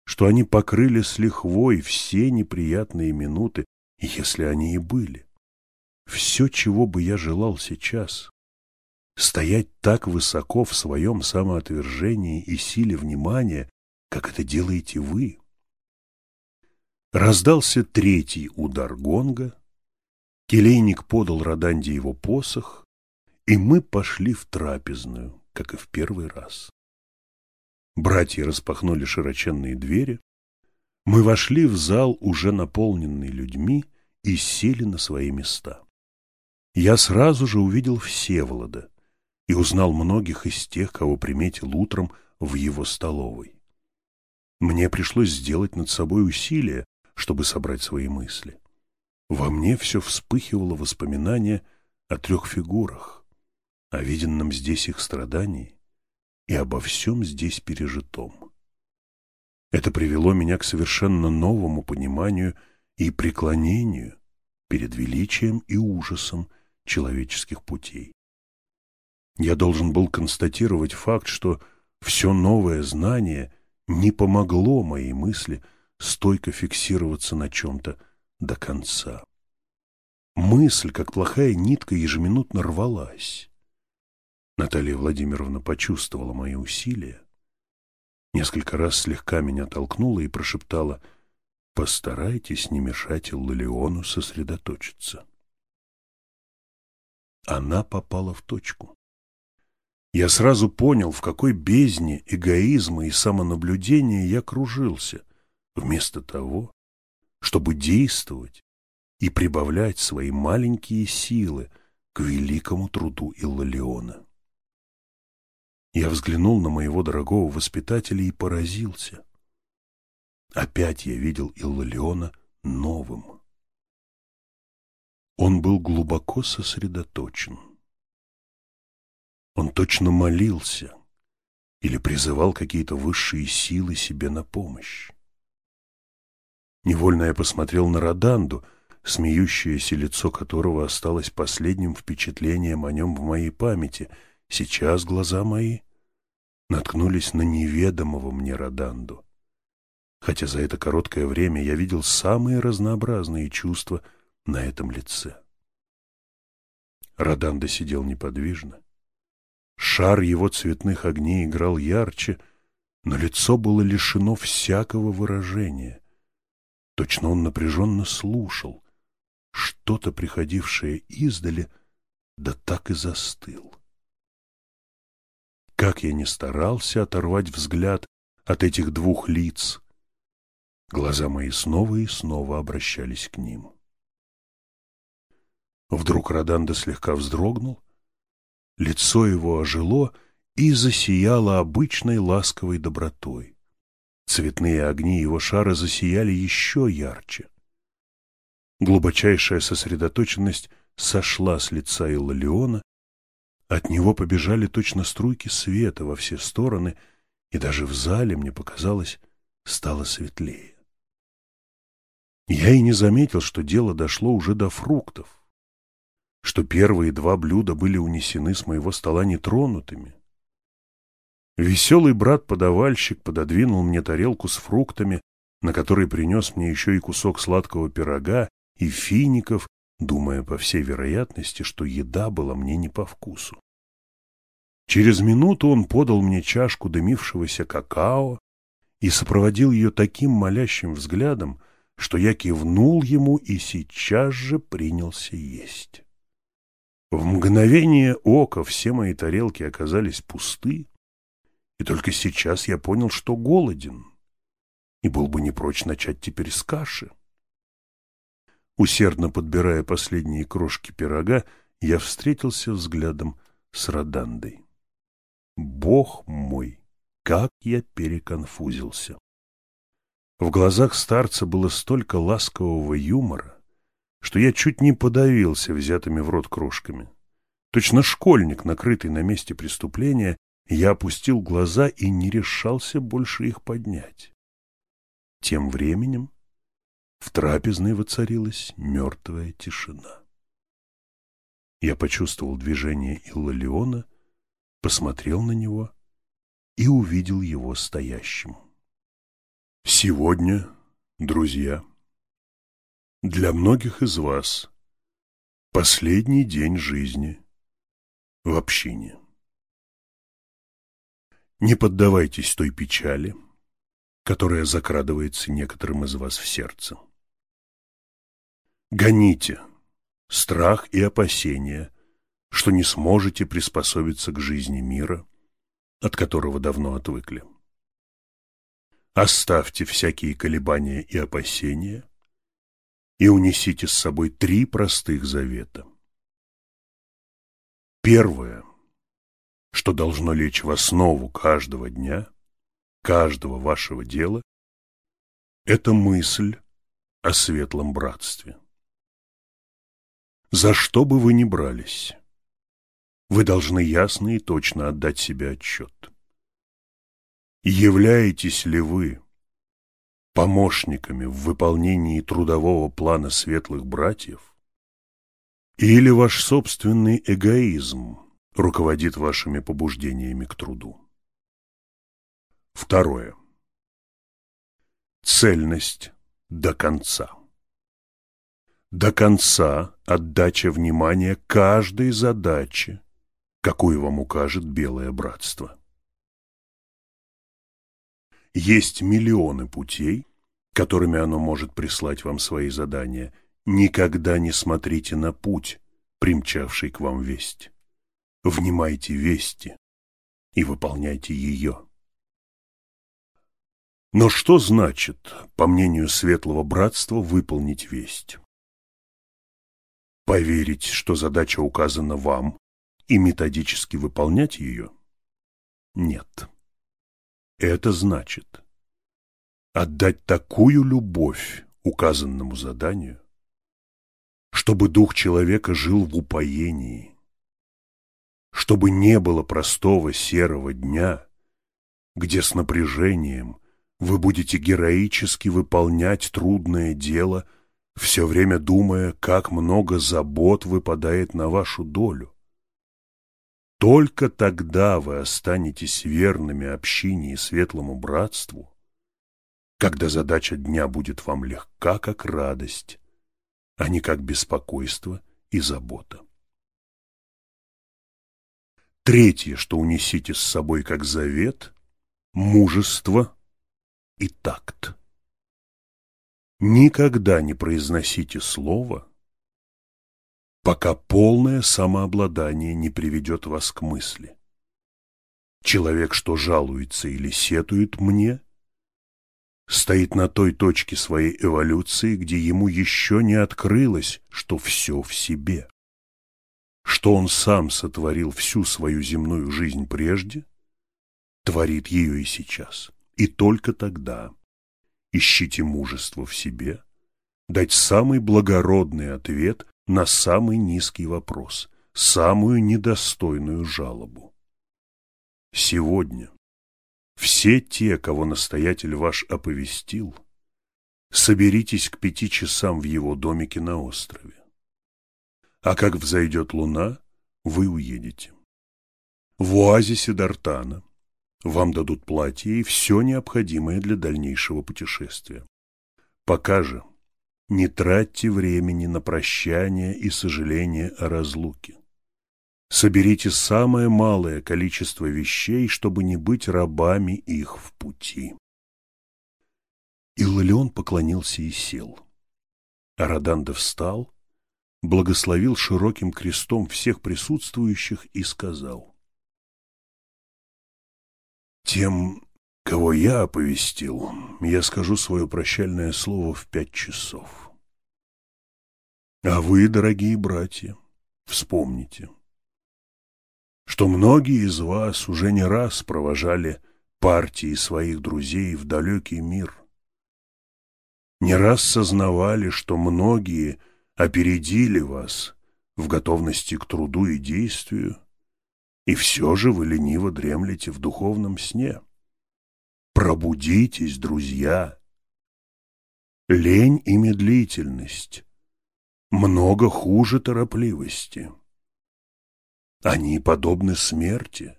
что они покрыли с лихвой все неприятные минуты, если они и были. Все, чего бы я желал сейчас, стоять так высоко в своем самоотвержении и силе внимания, как это делаете вы. Раздался третий удар гонга, келейник подал Роданде его посох, и мы пошли в трапезную, как и в первый раз. Братья распахнули широченные двери, Мы вошли в зал, уже наполненный людьми, и сели на свои места. Я сразу же увидел Всеволода и узнал многих из тех, кого приметил утром в его столовой. Мне пришлось сделать над собой усилие, чтобы собрать свои мысли. Во мне все вспыхивало воспоминание о трех фигурах, о виденном здесь их страдании и обо всем здесь пережитом. Это привело меня к совершенно новому пониманию и преклонению перед величием и ужасом человеческих путей. Я должен был констатировать факт, что все новое знание не помогло моей мысли стойко фиксироваться на чем-то до конца. Мысль, как плохая нитка, ежеминутно рвалась. Наталья Владимировна почувствовала мои усилия, несколько раз слегка меня толкнула и прошептала «Постарайтесь не мешать Иллалиону сосредоточиться». Она попала в точку. Я сразу понял, в какой бездне эгоизма и самонаблюдения я кружился, вместо того, чтобы действовать и прибавлять свои маленькие силы к великому труду Иллалиона. Я взглянул на моего дорогого воспитателя и поразился. Опять я видел Иллалиона новым. Он был глубоко сосредоточен. Он точно молился или призывал какие-то высшие силы себе на помощь. Невольно я посмотрел на Роданду, смеющееся лицо которого осталось последним впечатлением о нем в моей памяти. Сейчас глаза мои наткнулись на неведомого мне Роданду. Хотя за это короткое время я видел самые разнообразные чувства на этом лице. Роданда сидел неподвижно, Шар его цветных огней играл ярче, но лицо было лишено всякого выражения. Точно он напряженно слушал, что-то приходившее издали, да так и застыл. Как я не старался оторвать взгляд от этих двух лиц, глаза мои снова и снова обращались к ним. Вдруг Роданда слегка вздрогнул, Лицо его ожило и засияло обычной ласковой добротой. Цветные огни его шара засияли еще ярче. Глубочайшая сосредоточенность сошла с лица Иллалиона, от него побежали точно струйки света во все стороны, и даже в зале, мне показалось, стало светлее. Я и не заметил, что дело дошло уже до фруктов что первые два блюда были унесены с моего стола нетронутыми. Веселый брат-подавальщик пододвинул мне тарелку с фруктами, на которой принес мне еще и кусок сладкого пирога и фиников, думая по всей вероятности, что еда была мне не по вкусу. Через минуту он подал мне чашку дымившегося какао и сопроводил ее таким молящим взглядом, что я кивнул ему и сейчас же принялся есть. В мгновение ока все мои тарелки оказались пусты, и только сейчас я понял, что голоден, и был бы не прочь начать теперь с каши. Усердно подбирая последние крошки пирога, я встретился взглядом с Родандой. Бог мой, как я переконфузился! В глазах старца было столько ласкового юмора, что я чуть не подавился взятыми в рот крошками. Точно школьник, накрытый на месте преступления, я опустил глаза и не решался больше их поднять. Тем временем в трапезной воцарилась мертвая тишина. Я почувствовал движение Иллалиона, посмотрел на него и увидел его стоящим. Сегодня, друзья, для многих из вас последний день жизни в общине. Не поддавайтесь той печали, которая закрадывается некоторым из вас в сердце. Гоните страх и опасения, что не сможете приспособиться к жизни мира, от которого давно отвыкли. Оставьте всякие колебания и опасения и унесите с собой три простых завета. Первое, что должно лечь в основу каждого дня, каждого вашего дела, это мысль о светлом братстве. За что бы вы ни брались, вы должны ясно и точно отдать себе отчет. Являетесь ли вы помощниками в выполнении трудового плана светлых братьев, или ваш собственный эгоизм руководит вашими побуждениями к труду? Второе. Цельность до конца. До конца отдача внимания каждой задаче, какую вам укажет Белое Братство. Есть миллионы путей, которыми оно может прислать вам свои задания. Никогда не смотрите на путь, примчавший к вам весть. Внимайте вести и выполняйте ее. Но что значит, по мнению Светлого Братства, выполнить весть? Поверить, что задача указана вам, и методически выполнять ее? Нет. Это значит отдать такую любовь указанному заданию, чтобы дух человека жил в упоении, чтобы не было простого серого дня, где с напряжением вы будете героически выполнять трудное дело, все время думая, как много забот выпадает на вашу долю. Только тогда вы останетесь верными общине и светлому братству, когда задача дня будет вам легка, как радость, а не как беспокойство и забота. Третье, что унесите с собой как завет – мужество и такт. Никогда не произносите слово – пока полное самообладание не приведет вас к мысли. Человек, что жалуется или сетует мне, стоит на той точке своей эволюции, где ему еще не открылось, что все в себе, что он сам сотворил всю свою земную жизнь прежде, творит ее и сейчас. И только тогда ищите мужество в себе, дать самый благородный ответ на самый низкий вопрос, самую недостойную жалобу. Сегодня все те, кого настоятель ваш оповестил, соберитесь к пяти часам в его домике на острове. А как взойдет луна, вы уедете. В оазисе Дартана вам дадут платье и все необходимое для дальнейшего путешествия. Пока же не тратьте времени на прощание и сожаление о разлуке. Соберите самое малое количество вещей, чтобы не быть рабами их в пути. Иллион поклонился и сел. Араданда встал, благословил широким крестом всех присутствующих и сказал. Тем кого я оповестил, я скажу свое прощальное слово в пять часов. А вы, дорогие братья, вспомните, что многие из вас уже не раз провожали партии своих друзей в далекий мир, не раз сознавали, что многие опередили вас в готовности к труду и действию, и все же вы лениво дремлете в духовном сне. Пробудитесь, друзья! Лень и медлительность много хуже торопливости. Они подобны смерти,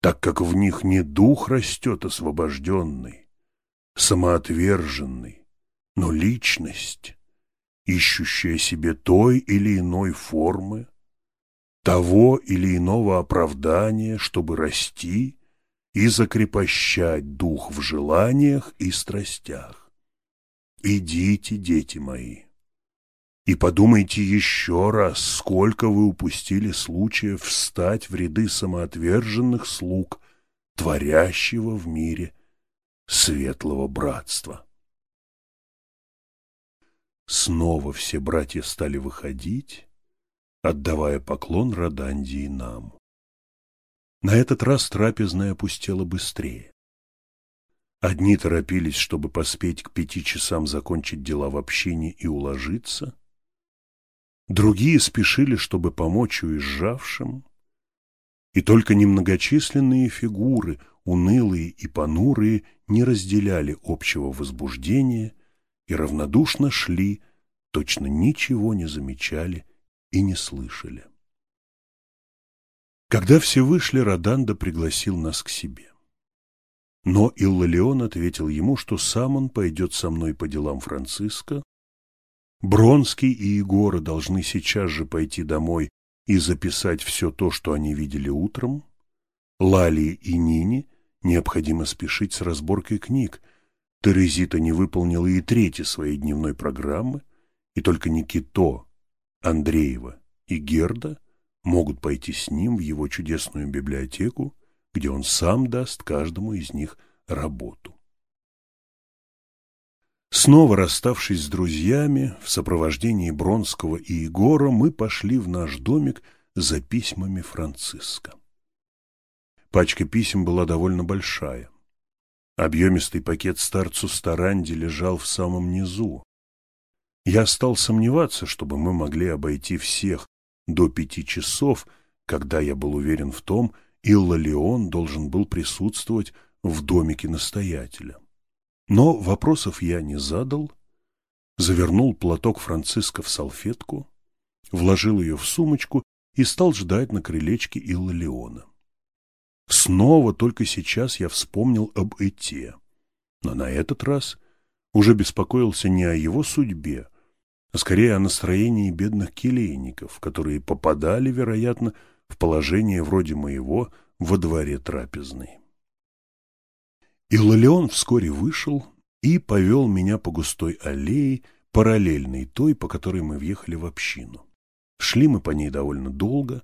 так как в них не дух растет освобожденный, самоотверженный, но личность, ищущая себе той или иной формы, того или иного оправдания, чтобы расти и закрепощать дух в желаниях и страстях. Идите, дети мои, и подумайте еще раз, сколько вы упустили случаев встать в ряды самоотверженных слуг, творящего в мире светлого братства. Снова все братья стали выходить, отдавая поклон Родандии нам. На этот раз трапезная опустела быстрее. Одни торопились, чтобы поспеть к пяти часам закончить дела в общине и уложиться. Другие спешили, чтобы помочь уезжавшим. И только немногочисленные фигуры, унылые и понурые, не разделяли общего возбуждения и равнодушно шли, точно ничего не замечали и не слышали. Когда все вышли, Роданда пригласил нас к себе. Но Иллалион ответил ему, что сам он пойдет со мной по делам Франциска. Бронский и Егора должны сейчас же пойти домой и записать все то, что они видели утром. Лали и Нине необходимо спешить с разборкой книг. Терезита не выполнила и трети своей дневной программы, и только Никито, Андреева и Герда могут пойти с ним в его чудесную библиотеку, где он сам даст каждому из них работу. Снова расставшись с друзьями, в сопровождении Бронского и Егора, мы пошли в наш домик за письмами Франциска. Пачка писем была довольно большая. Объемистый пакет старцу Старанди лежал в самом низу. Я стал сомневаться, чтобы мы могли обойти всех до пяти часов, когда я был уверен в том, Иллалион должен был присутствовать в домике настоятеля. Но вопросов я не задал, завернул платок Франциска в салфетку, вложил ее в сумочку и стал ждать на крылечке Иллалиона. Снова только сейчас я вспомнил об Эте, но на этот раз уже беспокоился не о его судьбе, а скорее о настроении бедных келейников, которые попадали, вероятно, в положение вроде моего во дворе трапезной. Иллалион вскоре вышел и повел меня по густой аллее, параллельной той, по которой мы въехали в общину. Шли мы по ней довольно долго,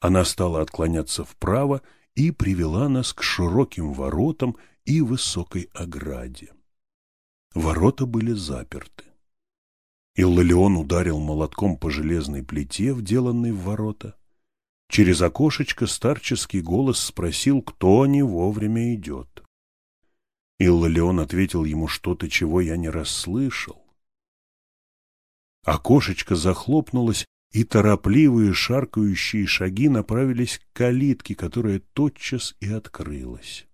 она стала отклоняться вправо и привела нас к широким воротам и высокой ограде. Ворота были заперты. Иллалион ударил молотком по железной плите, вделанной в ворота. Через окошечко старческий голос спросил, кто не вовремя идет. Иллалион ответил ему что-то, чего я не расслышал. Окошечко захлопнулось, и торопливые шаркающие шаги направились к калитке, которая тотчас и открылась.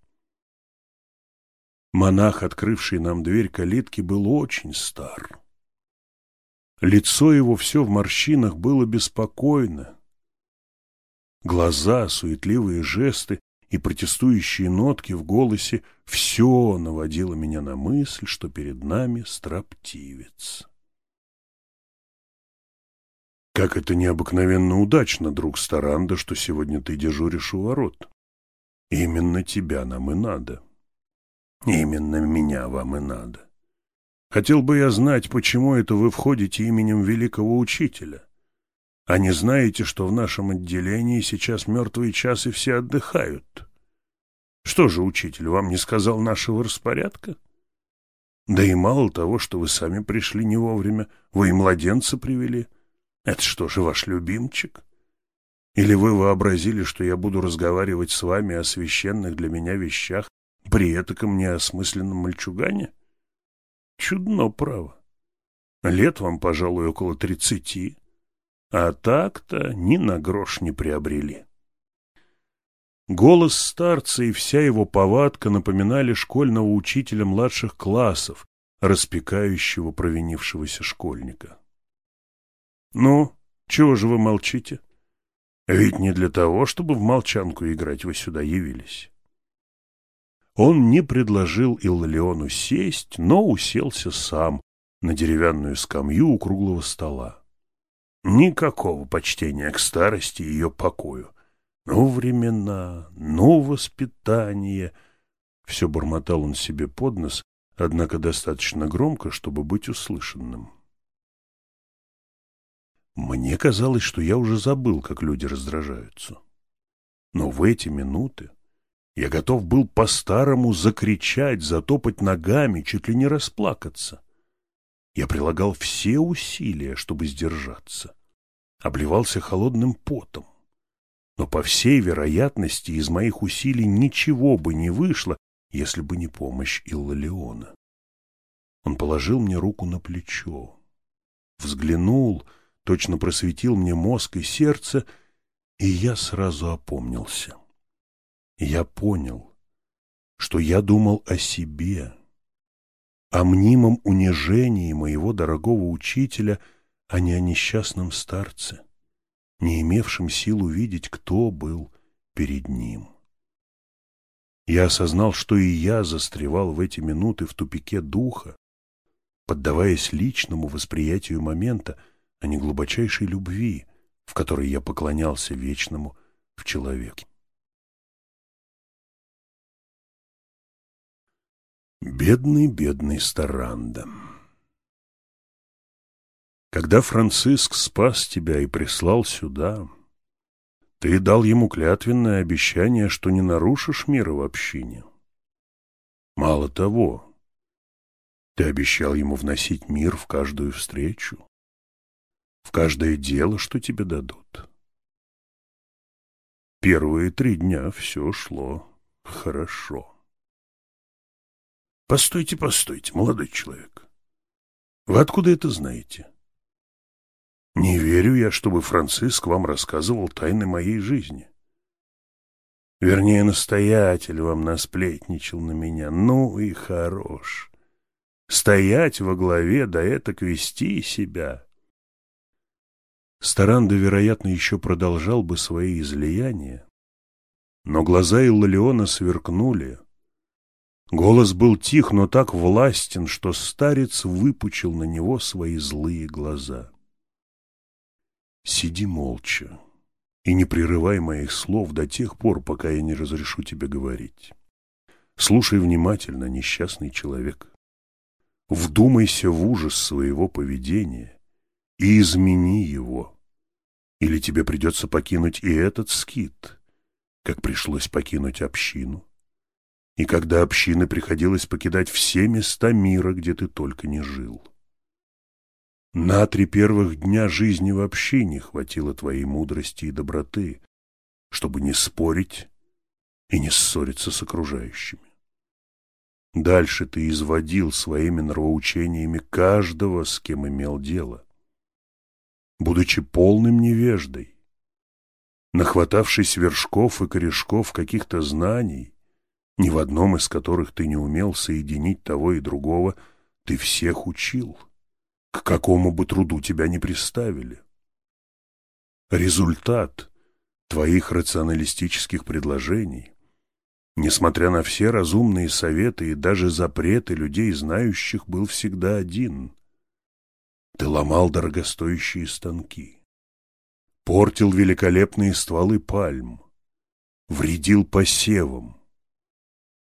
Монах, открывший нам дверь калитки, был очень стар. Лицо его все в морщинах было беспокойно, Глаза, суетливые жесты и протестующие нотки в голосе — все наводило меня на мысль, что перед нами строптивец. Как это необыкновенно удачно, друг Старанда, что сегодня ты дежуришь у ворот. Именно тебя нам и надо. Именно меня вам и надо. Хотел бы я знать, почему это вы входите именем великого учителя. А не знаете, что в нашем отделении сейчас мертвый час и все отдыхают? Что же, учитель, вам не сказал нашего распорядка? Да и мало того, что вы сами пришли не вовремя, вы и младенца привели. Это что же, ваш любимчик? Или вы вообразили, что я буду разговаривать с вами о священных для меня вещах при этаком неосмысленном мальчугане? Чудно, право. Лет вам, пожалуй, около тридцати. А так-то ни на грош не приобрели. Голос старца и вся его повадка напоминали школьного учителя младших классов, распекающего провинившегося школьника. «Ну, чего же вы молчите? Ведь не для того, чтобы в молчанку играть вы сюда явились». Он не предложил Иллиону сесть, но уселся сам на деревянную скамью у круглого стола. Никакого почтения к старости и ее покою. Ну, времена, ну, воспитание. Все бормотал он себе под нос, однако достаточно громко, чтобы быть услышанным. Мне казалось, что я уже забыл, как люди раздражаются. Но в эти минуты Я готов был по-старому закричать, затопать ногами, чуть ли не расплакаться. Я прилагал все усилия, чтобы сдержаться. Обливался холодным потом. Но, по всей вероятности, из моих усилий ничего бы не вышло, если бы не помощь Иллалиона. Он положил мне руку на плечо, взглянул, точно просветил мне мозг и сердце, и я сразу опомнился. Я понял, что я думал о себе, о мнимом унижении моего дорогого учителя, а не о несчастном старце, не имевшем сил увидеть, кто был перед ним. Я осознал, что и я застревал в эти минуты в тупике духа, поддаваясь личному восприятию момента, а не глубочайшей любви, в которой я поклонялся вечному в человеке. Бедный, бедный Старанда. Когда Франциск спас тебя и прислал сюда, ты дал ему клятвенное обещание, что не нарушишь мира в общине. Мало того, ты обещал ему вносить мир в каждую встречу, в каждое дело, что тебе дадут. Первые три дня все шло хорошо. Постойте, постойте, молодой человек. Вы откуда это знаете? Не верю я, чтобы Франциск вам рассказывал тайны моей жизни. Вернее, настоятель вам насплетничал на меня. Ну и хорош. Стоять во главе, да это вести себя. Старанда, вероятно, еще продолжал бы свои излияния, но глаза Иллалиона сверкнули, Голос был тих, но так властен, что старец выпучил на него свои злые глаза. «Сиди молча и не прерывай моих слов до тех пор, пока я не разрешу тебе говорить. Слушай внимательно, несчастный человек. Вдумайся в ужас своего поведения и измени его, или тебе придется покинуть и этот скит, как пришлось покинуть общину, и когда общины приходилось покидать все места мира, где ты только не жил. На три первых дня жизни вообще не хватило твоей мудрости и доброты, чтобы не спорить и не ссориться с окружающими. Дальше ты изводил своими нравоучениями каждого, с кем имел дело. Будучи полным невеждой, нахватавшись вершков и корешков каких-то знаний, ни в одном из которых ты не умел соединить того и другого, ты всех учил, к какому бы труду тебя не приставили. Результат твоих рационалистических предложений, несмотря на все разумные советы и даже запреты людей, знающих, был всегда один. Ты ломал дорогостоящие станки, портил великолепные стволы пальм, вредил посевам,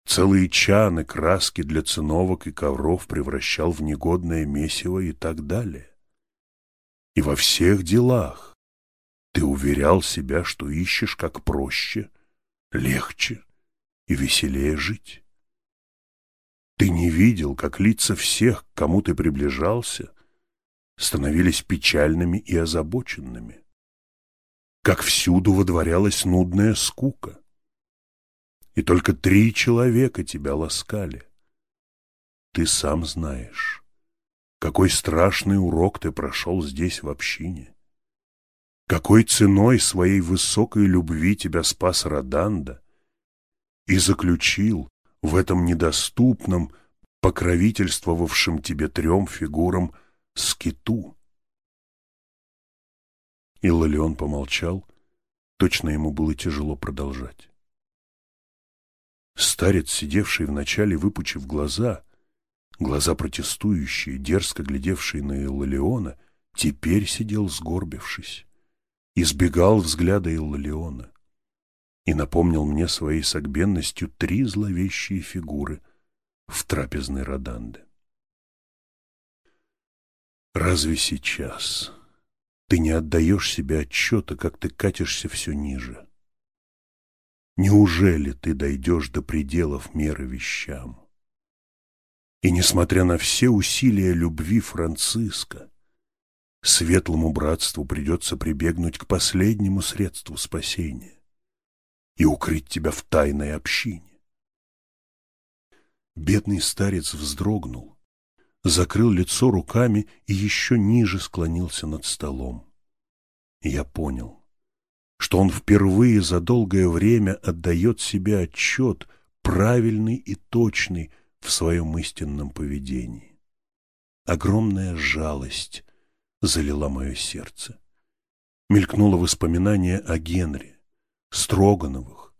Целые чаны краски для циновок и ковров превращал в негодное месиво и так далее. И во всех делах ты уверял себя, что ищешь как проще, легче и веселее жить. Ты не видел, как лица всех, к кому ты приближался, становились печальными и озабоченными, как всюду водворялась нудная скука и только три человека тебя ласкали. Ты сам знаешь, какой страшный урок ты прошел здесь в общине. Какой ценой своей высокой любви тебя спас Роданда и заключил в этом недоступном, покровительствовавшем тебе трем фигурам скиту. Иллалион помолчал, точно ему было тяжело продолжать. Старец, сидевший вначале выпучив глаза, глаза протестующие, дерзко глядевшие на Иллалиона, теперь сидел сгорбившись, избегал взгляда Иллалиона и напомнил мне своей согбенностью три зловещие фигуры в трапезной Роданде. Разве сейчас ты не отдаешь себе отчета, как ты катишься все ниже? Неужели ты дойдешь до пределов меры вещам? И несмотря на все усилия любви Франциска, светлому братству придется прибегнуть к последнему средству спасения и укрыть тебя в тайной общине. Бедный старец вздрогнул, закрыл лицо руками и еще ниже склонился над столом. Я понял, что он впервые за долгое время отдает себе отчет, правильный и точный в своем истинном поведении. Огромная жалость залила мое сердце. Мелькнуло воспоминание о Генри, Строгановых.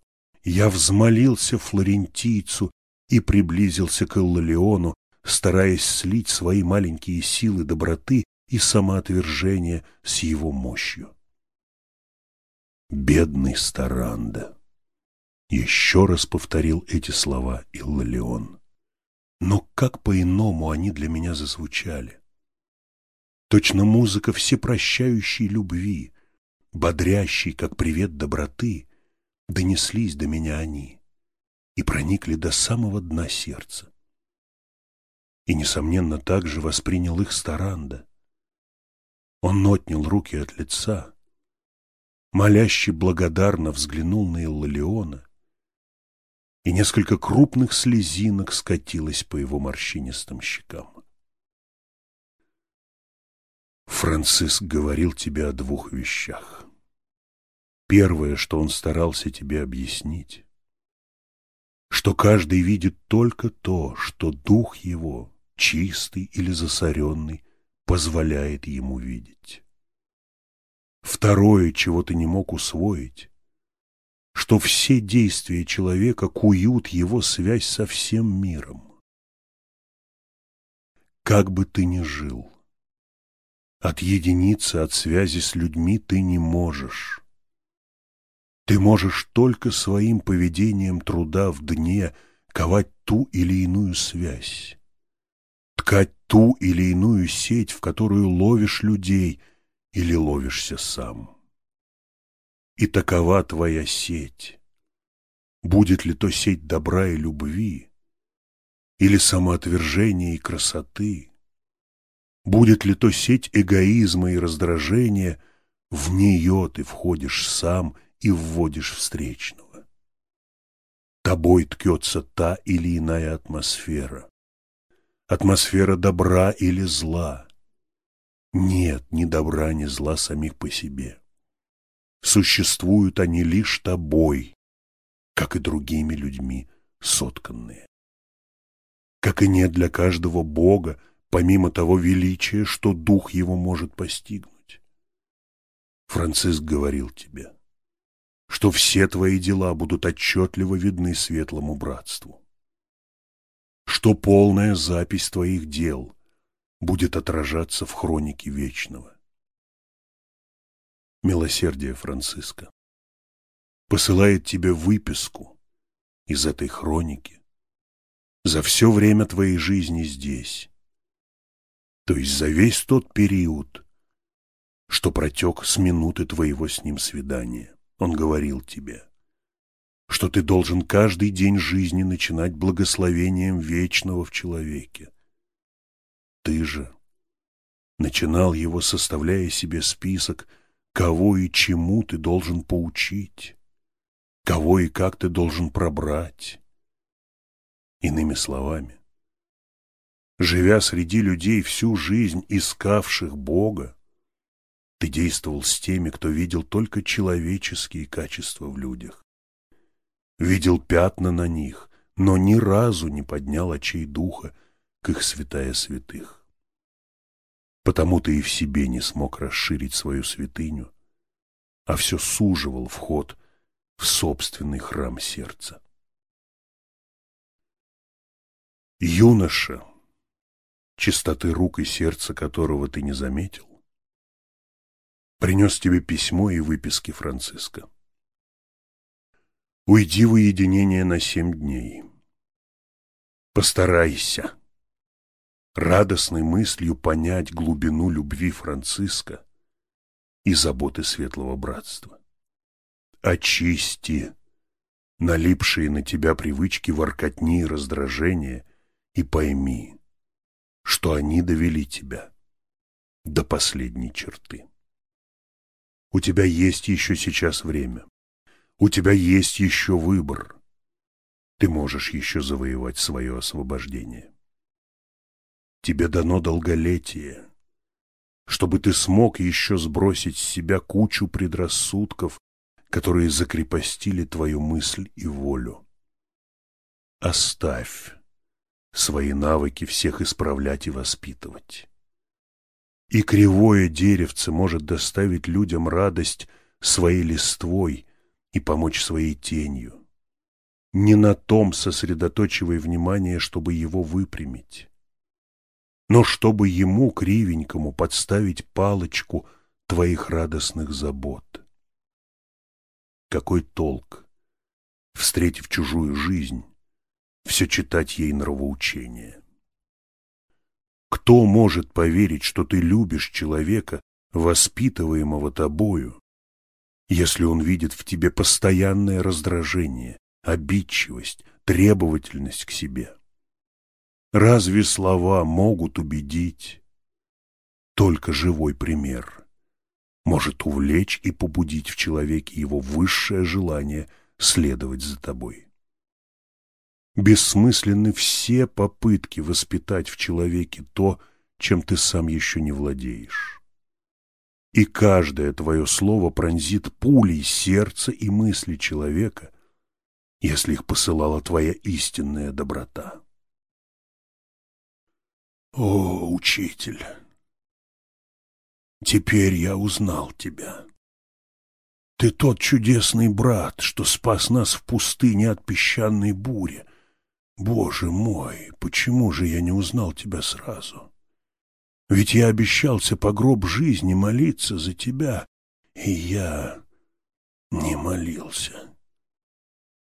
Я взмолился флорентийцу и приблизился к Иллалиону, стараясь слить свои маленькие силы доброты и самоотвержения с его мощью. Бедный Старанда! Еще раз повторил эти слова Иллалион. Но как по-иному они для меня зазвучали? Точно музыка всепрощающей любви, бодрящей, как привет доброты, донеслись до меня они и проникли до самого дна сердца. И, несомненно, также воспринял их Старанда. Он отнял руки от лица, моляще благодарно взглянул на Иллалиона, и несколько крупных слезинок скатилось по его морщинистым щекам. Франциск говорил тебе о двух вещах. Первое, что он старался тебе объяснить, что каждый видит только то, что дух его, чистый или засоренный, позволяет ему видеть. Второе, чего ты не мог усвоить, что все действия человека куют его связь со всем миром. Как бы ты ни жил, отъединиться от связи с людьми ты не можешь. Ты можешь только своим поведением труда в дне ковать ту или иную связь, ткать ту или иную сеть, в которую ловишь людей или ловишься сам. И такова твоя сеть. Будет ли то сеть добра и любви, или самоотвержения и красоты? Будет ли то сеть эгоизма и раздражения, в нее ты входишь сам и вводишь встречного. Тобой ткется та или иная атмосфера. Атмосфера добра или зла. Нет ни добра, ни зла самих по себе. Существуют они лишь тобой, как и другими людьми сотканные. Как и нет для каждого Бога, помимо того величия, что Дух его может постигнуть. Франциск говорил тебе, что все твои дела будут отчетливо видны светлому братству, что полная запись твоих дел будет отражаться в хронике вечного. Милосердие Франциска посылает тебе выписку из этой хроники за все время твоей жизни здесь, то есть за весь тот период, что протек с минуты твоего с ним свидания. Он говорил тебе, что ты должен каждый день жизни начинать благословением вечного в человеке. Ты же начинал его, составляя себе список, кого и чему ты должен поучить, кого и как ты должен пробрать. Иными словами, живя среди людей всю жизнь, искавших Бога, ты действовал с теми, кто видел только человеческие качества в людях. Видел пятна на них, но ни разу не поднял очей духа к их святая святых. Потому ты и в себе не смог расширить свою святыню, а все суживал вход в собственный храм сердца. Юноша, чистоты рук и сердца которого ты не заметил, принес тебе письмо и выписки Франциска. Уйди в уединение на семь дней. Постарайся радостной мыслью понять глубину любви Франциска и заботы Светлого Братства. Очисти налипшие на тебя привычки воркотни и раздражения, и пойми, что они довели тебя до последней черты. У тебя есть еще сейчас время. У тебя есть еще выбор. Ты можешь еще завоевать свое освобождение. Тебе дано долголетие, чтобы ты смог еще сбросить с себя кучу предрассудков, которые закрепостили твою мысль и волю. Оставь свои навыки всех исправлять и воспитывать. И кривое деревце может доставить людям радость своей листвой и помочь своей тенью. Не на том сосредоточивай внимание, чтобы его выпрямить, но чтобы ему, кривенькому, подставить палочку твоих радостных забот. Какой толк, встретив чужую жизнь, все читать ей нравоучение? Кто может поверить, что ты любишь человека, воспитываемого тобою, если он видит в тебе постоянное раздражение, обидчивость, требовательность к себе? Разве слова могут убедить? Только живой пример может увлечь и побудить в человеке его высшее желание следовать за тобой. Бессмысленны все попытки воспитать в человеке то, чем ты сам еще не владеешь. И каждое твое слово пронзит пулей сердце и мысли человека, если их посылала твоя истинная доброта. О, учитель! Теперь я узнал тебя. Ты тот чудесный брат, что спас нас в пустыне от песчаной бури. Боже мой, почему же я не узнал тебя сразу? Ведь я обещался по гроб жизни молиться за тебя, и я не молился,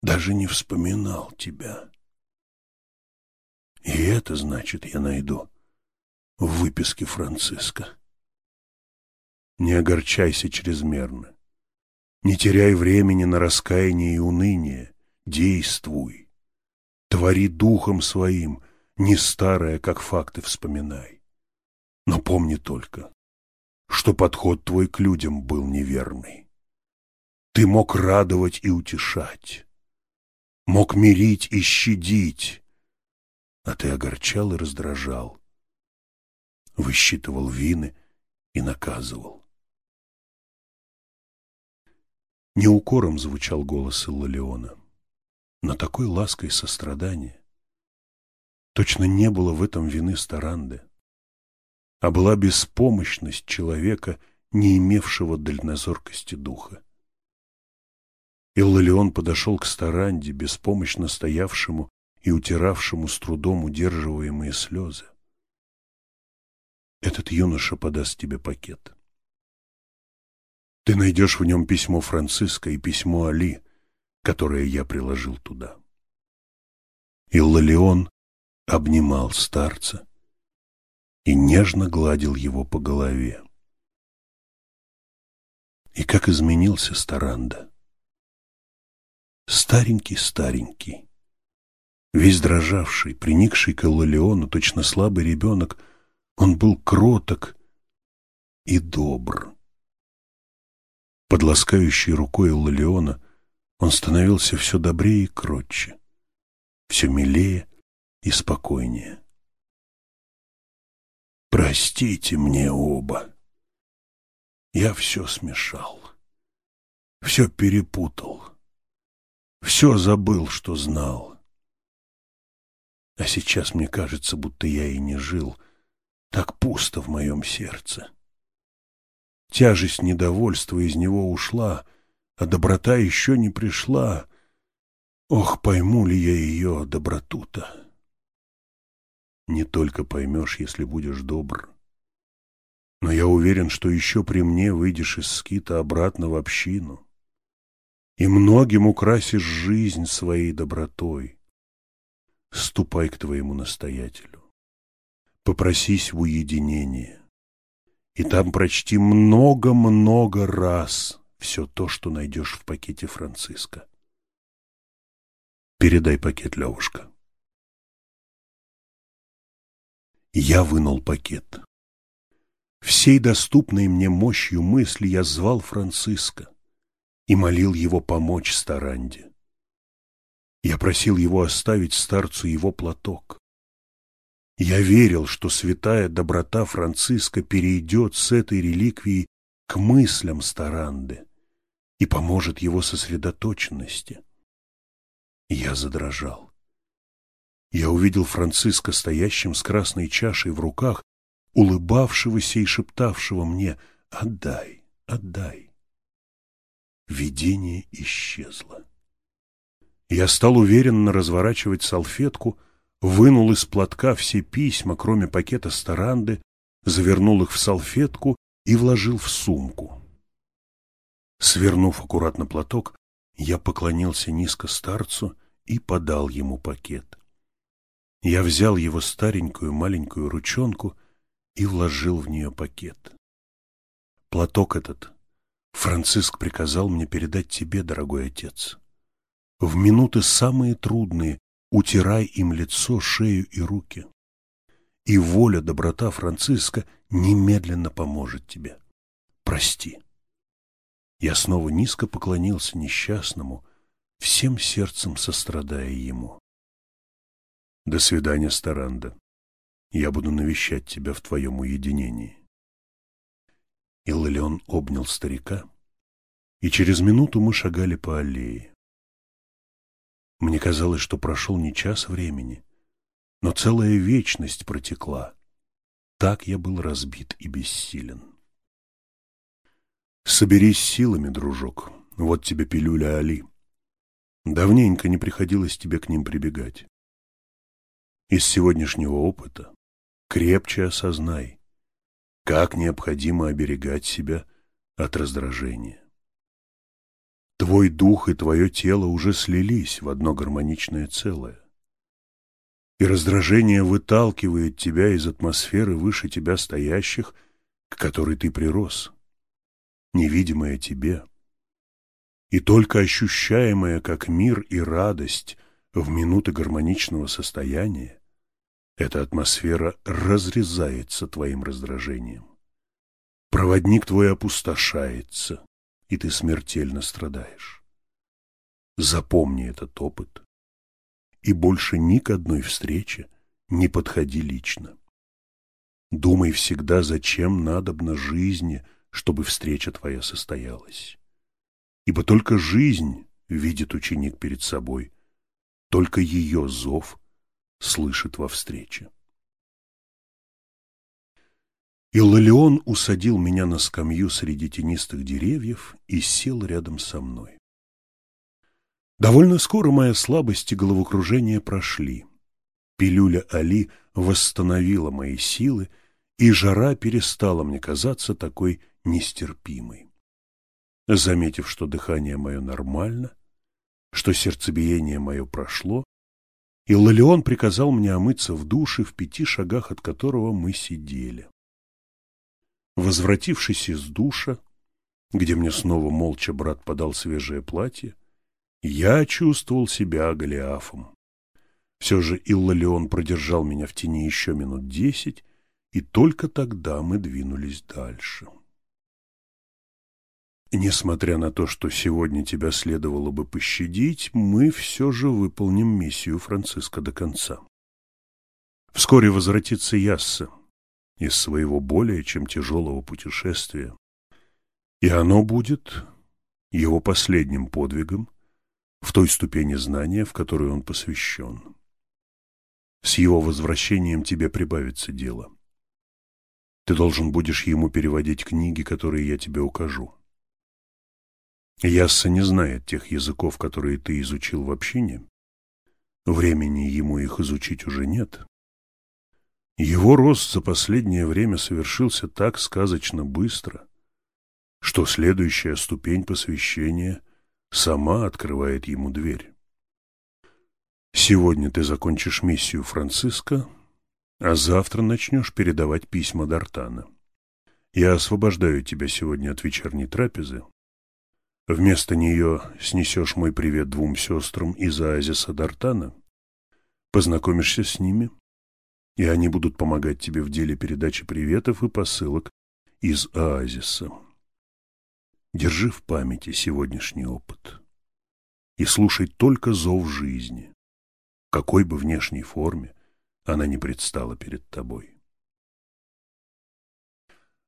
даже не вспоминал тебя. И это значит, я найду в выписке Франциска. Не огорчайся чрезмерно. Не теряй времени на раскаяние и уныние. Действуй. Твори духом своим, не старое, как факты вспоминай. Но помни только, что подход твой к людям был неверный. Ты мог радовать и утешать, мог мирить и щадить, а ты огорчал и раздражал, высчитывал вины и наказывал. Не укором звучал голос Иллалиона, но такой лаской и сострадания. Точно не было в этом вины Старанды, а была беспомощность человека, не имевшего дальнозоркости духа. Иллалион подошел к Старанде, беспомощно стоявшему и утиравшему с трудом удерживаемые слезы. Этот юноша подаст тебе пакет. Ты найдешь в нем письмо Франциска и письмо Али, которое я приложил туда. Иллалион обнимал старца и нежно гладил его по голове. И как изменился Старанда. Старенький-старенький, Весь дрожавший, приникший к Эллалиону, точно слабый ребенок, он был кроток и добр. Под ласкающей рукой Эллалиона он становился все добрее и кротче, все милее и спокойнее. «Простите мне оба. Я все смешал, все перепутал, все забыл, что знал». А сейчас мне кажется, будто я и не жил. Так пусто в моем сердце. Тяжесть недовольства из него ушла, а доброта еще не пришла. Ох, пойму ли я ее доброту-то? Не только поймешь, если будешь добр. Но я уверен, что еще при мне выйдешь из скита обратно в общину и многим украсишь жизнь своей добротой ступай к твоему настоятелю. Попросись в уединение. И там прочти много-много раз все то, что найдешь в пакете Франциска. Передай пакет, Левушка. Я вынул пакет. Всей доступной мне мощью мысли я звал Франциска и молил его помочь Старанде. Я просил его оставить старцу его платок. Я верил, что святая доброта Франциска перейдет с этой реликвией к мыслям Старанды и поможет его сосредоточенности. Я задрожал. Я увидел Франциска стоящим с красной чашей в руках, улыбавшегося и шептавшего мне «Отдай, отдай». Видение исчезло. Я стал уверенно разворачивать салфетку, вынул из платка все письма, кроме пакета старанды, завернул их в салфетку и вложил в сумку. Свернув аккуратно платок, я поклонился низко старцу и подал ему пакет. Я взял его старенькую маленькую ручонку и вложил в нее пакет. Платок этот Франциск приказал мне передать тебе, дорогой отец. В минуты самые трудные утирай им лицо, шею и руки. И воля, доброта Франциска немедленно поможет тебе. Прости. Я снова низко поклонился несчастному, всем сердцем сострадая ему. До свидания, Старанда. Я буду навещать тебя в твоем уединении. Иллион обнял старика, и через минуту мы шагали по аллее. Мне казалось, что прошел не час времени, но целая вечность протекла. Так я был разбит и бессилен. Соберись силами, дружок, вот тебе пилюля Али. Давненько не приходилось тебе к ним прибегать. Из сегодняшнего опыта крепче осознай, как необходимо оберегать себя от раздражения. Твой дух и твое тело уже слились в одно гармоничное целое. И раздражение выталкивает тебя из атмосферы выше тебя стоящих, к которой ты прирос, невидимое тебе. И только ощущаемое как мир и радость в минуты гармоничного состояния, эта атмосфера разрезается твоим раздражением. Проводник твой опустошается, и ты смертельно страдаешь. Запомни этот опыт и больше ни к одной встрече не подходи лично. Думай всегда, зачем надобна жизни, чтобы встреча твоя состоялась. Ибо только жизнь видит ученик перед собой, только ее зов слышит во встрече. Иллалион усадил меня на скамью среди тенистых деревьев и сел рядом со мной. Довольно скоро моя слабость и головокружение прошли. Пилюля Али восстановила мои силы, и жара перестала мне казаться такой нестерпимой. Заметив, что дыхание мое нормально, что сердцебиение мое прошло, Иллалион приказал мне омыться в душе, в пяти шагах от которого мы сидели. Возвратившись из душа, где мне снова молча брат подал свежее платье, я чувствовал себя Голиафом. Все же Иллалион продержал меня в тени еще минут десять, и только тогда мы двинулись дальше. Несмотря на то, что сегодня тебя следовало бы пощадить, мы все же выполним миссию Франциска до конца. Вскоре возвратится Ясса из своего более чем тяжелого путешествия, и оно будет его последним подвигом в той ступени знания, в которую он посвящен. С его возвращением тебе прибавится дело. Ты должен будешь ему переводить книги, которые я тебе укажу. Ясса не знает тех языков, которые ты изучил в общине. Времени ему их изучить уже нет. Его рост за последнее время совершился так сказочно быстро, что следующая ступень посвящения сама открывает ему дверь. Сегодня ты закончишь миссию Франциска, а завтра начнешь передавать письма Д'Артана. Я освобождаю тебя сегодня от вечерней трапезы, Вместо нее снесешь мой привет двум сестрам из оазиса Дартана, познакомишься с ними, и они будут помогать тебе в деле передачи приветов и посылок из оазиса. Держи в памяти сегодняшний опыт и слушай только зов жизни, какой бы внешней форме она не предстала перед тобой.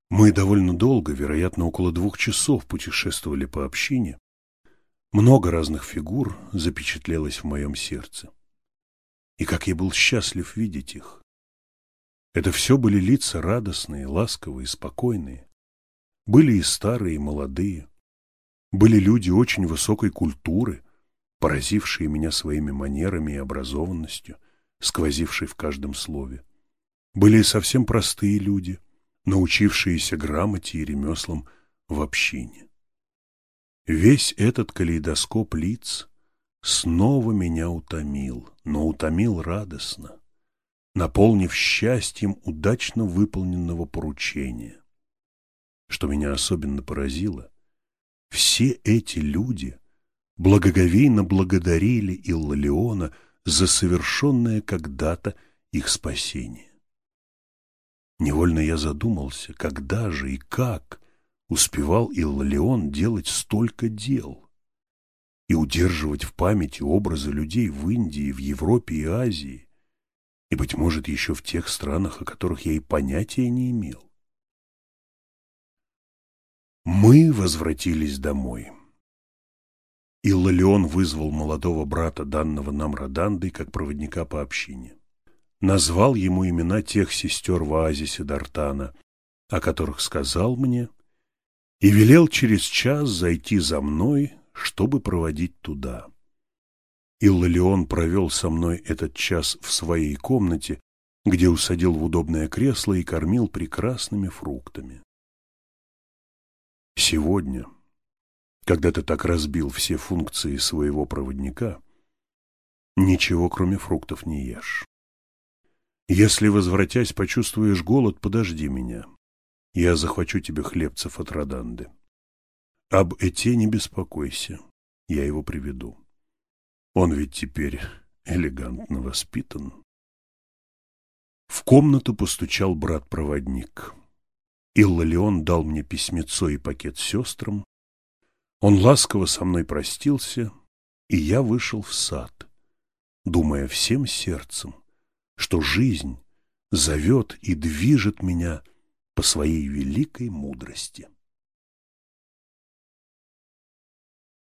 Мы довольно долго, вероятно, около двух часов путешествовали по общине. Много разных фигур запечатлелось в моем сердце. И как я был счастлив видеть их. Это все были лица радостные, ласковые, спокойные. Были и старые, и молодые. Были люди очень высокой культуры, поразившие меня своими манерами и образованностью, сквозившей в каждом слове. Были и совсем простые люди — научившиеся грамоте и ремеслам в общине. Весь этот калейдоскоп лиц снова меня утомил, но утомил радостно, наполнив счастьем удачно выполненного поручения. Что меня особенно поразило, все эти люди благоговейно благодарили Иллалиона за совершенное когда-то их спасение. Невольно я задумался, когда же и как успевал Иллалион делать столько дел и удерживать в памяти образы людей в Индии, в Европе и Азии, и, быть может, еще в тех странах, о которых я и понятия не имел. Мы возвратились домой. Иллалион вызвал молодого брата, данного нам Родандой, как проводника по общине назвал ему имена тех сестер в оазисе Дартана, о которых сказал мне, и велел через час зайти за мной, чтобы проводить туда. Иллалион провел со мной этот час в своей комнате, где усадил в удобное кресло и кормил прекрасными фруктами. Сегодня, когда ты так разбил все функции своего проводника, ничего кроме фруктов не ешь. Если, возвратясь, почувствуешь голод, подожди меня. Я захвачу тебе хлебцев от Роданды. Об Эте не беспокойся, я его приведу. Он ведь теперь элегантно воспитан. В комнату постучал брат-проводник. Иллалион дал мне письмецо и пакет сестрам. Он ласково со мной простился, и я вышел в сад, думая всем сердцем, что жизнь зовет и движет меня по своей великой мудрости.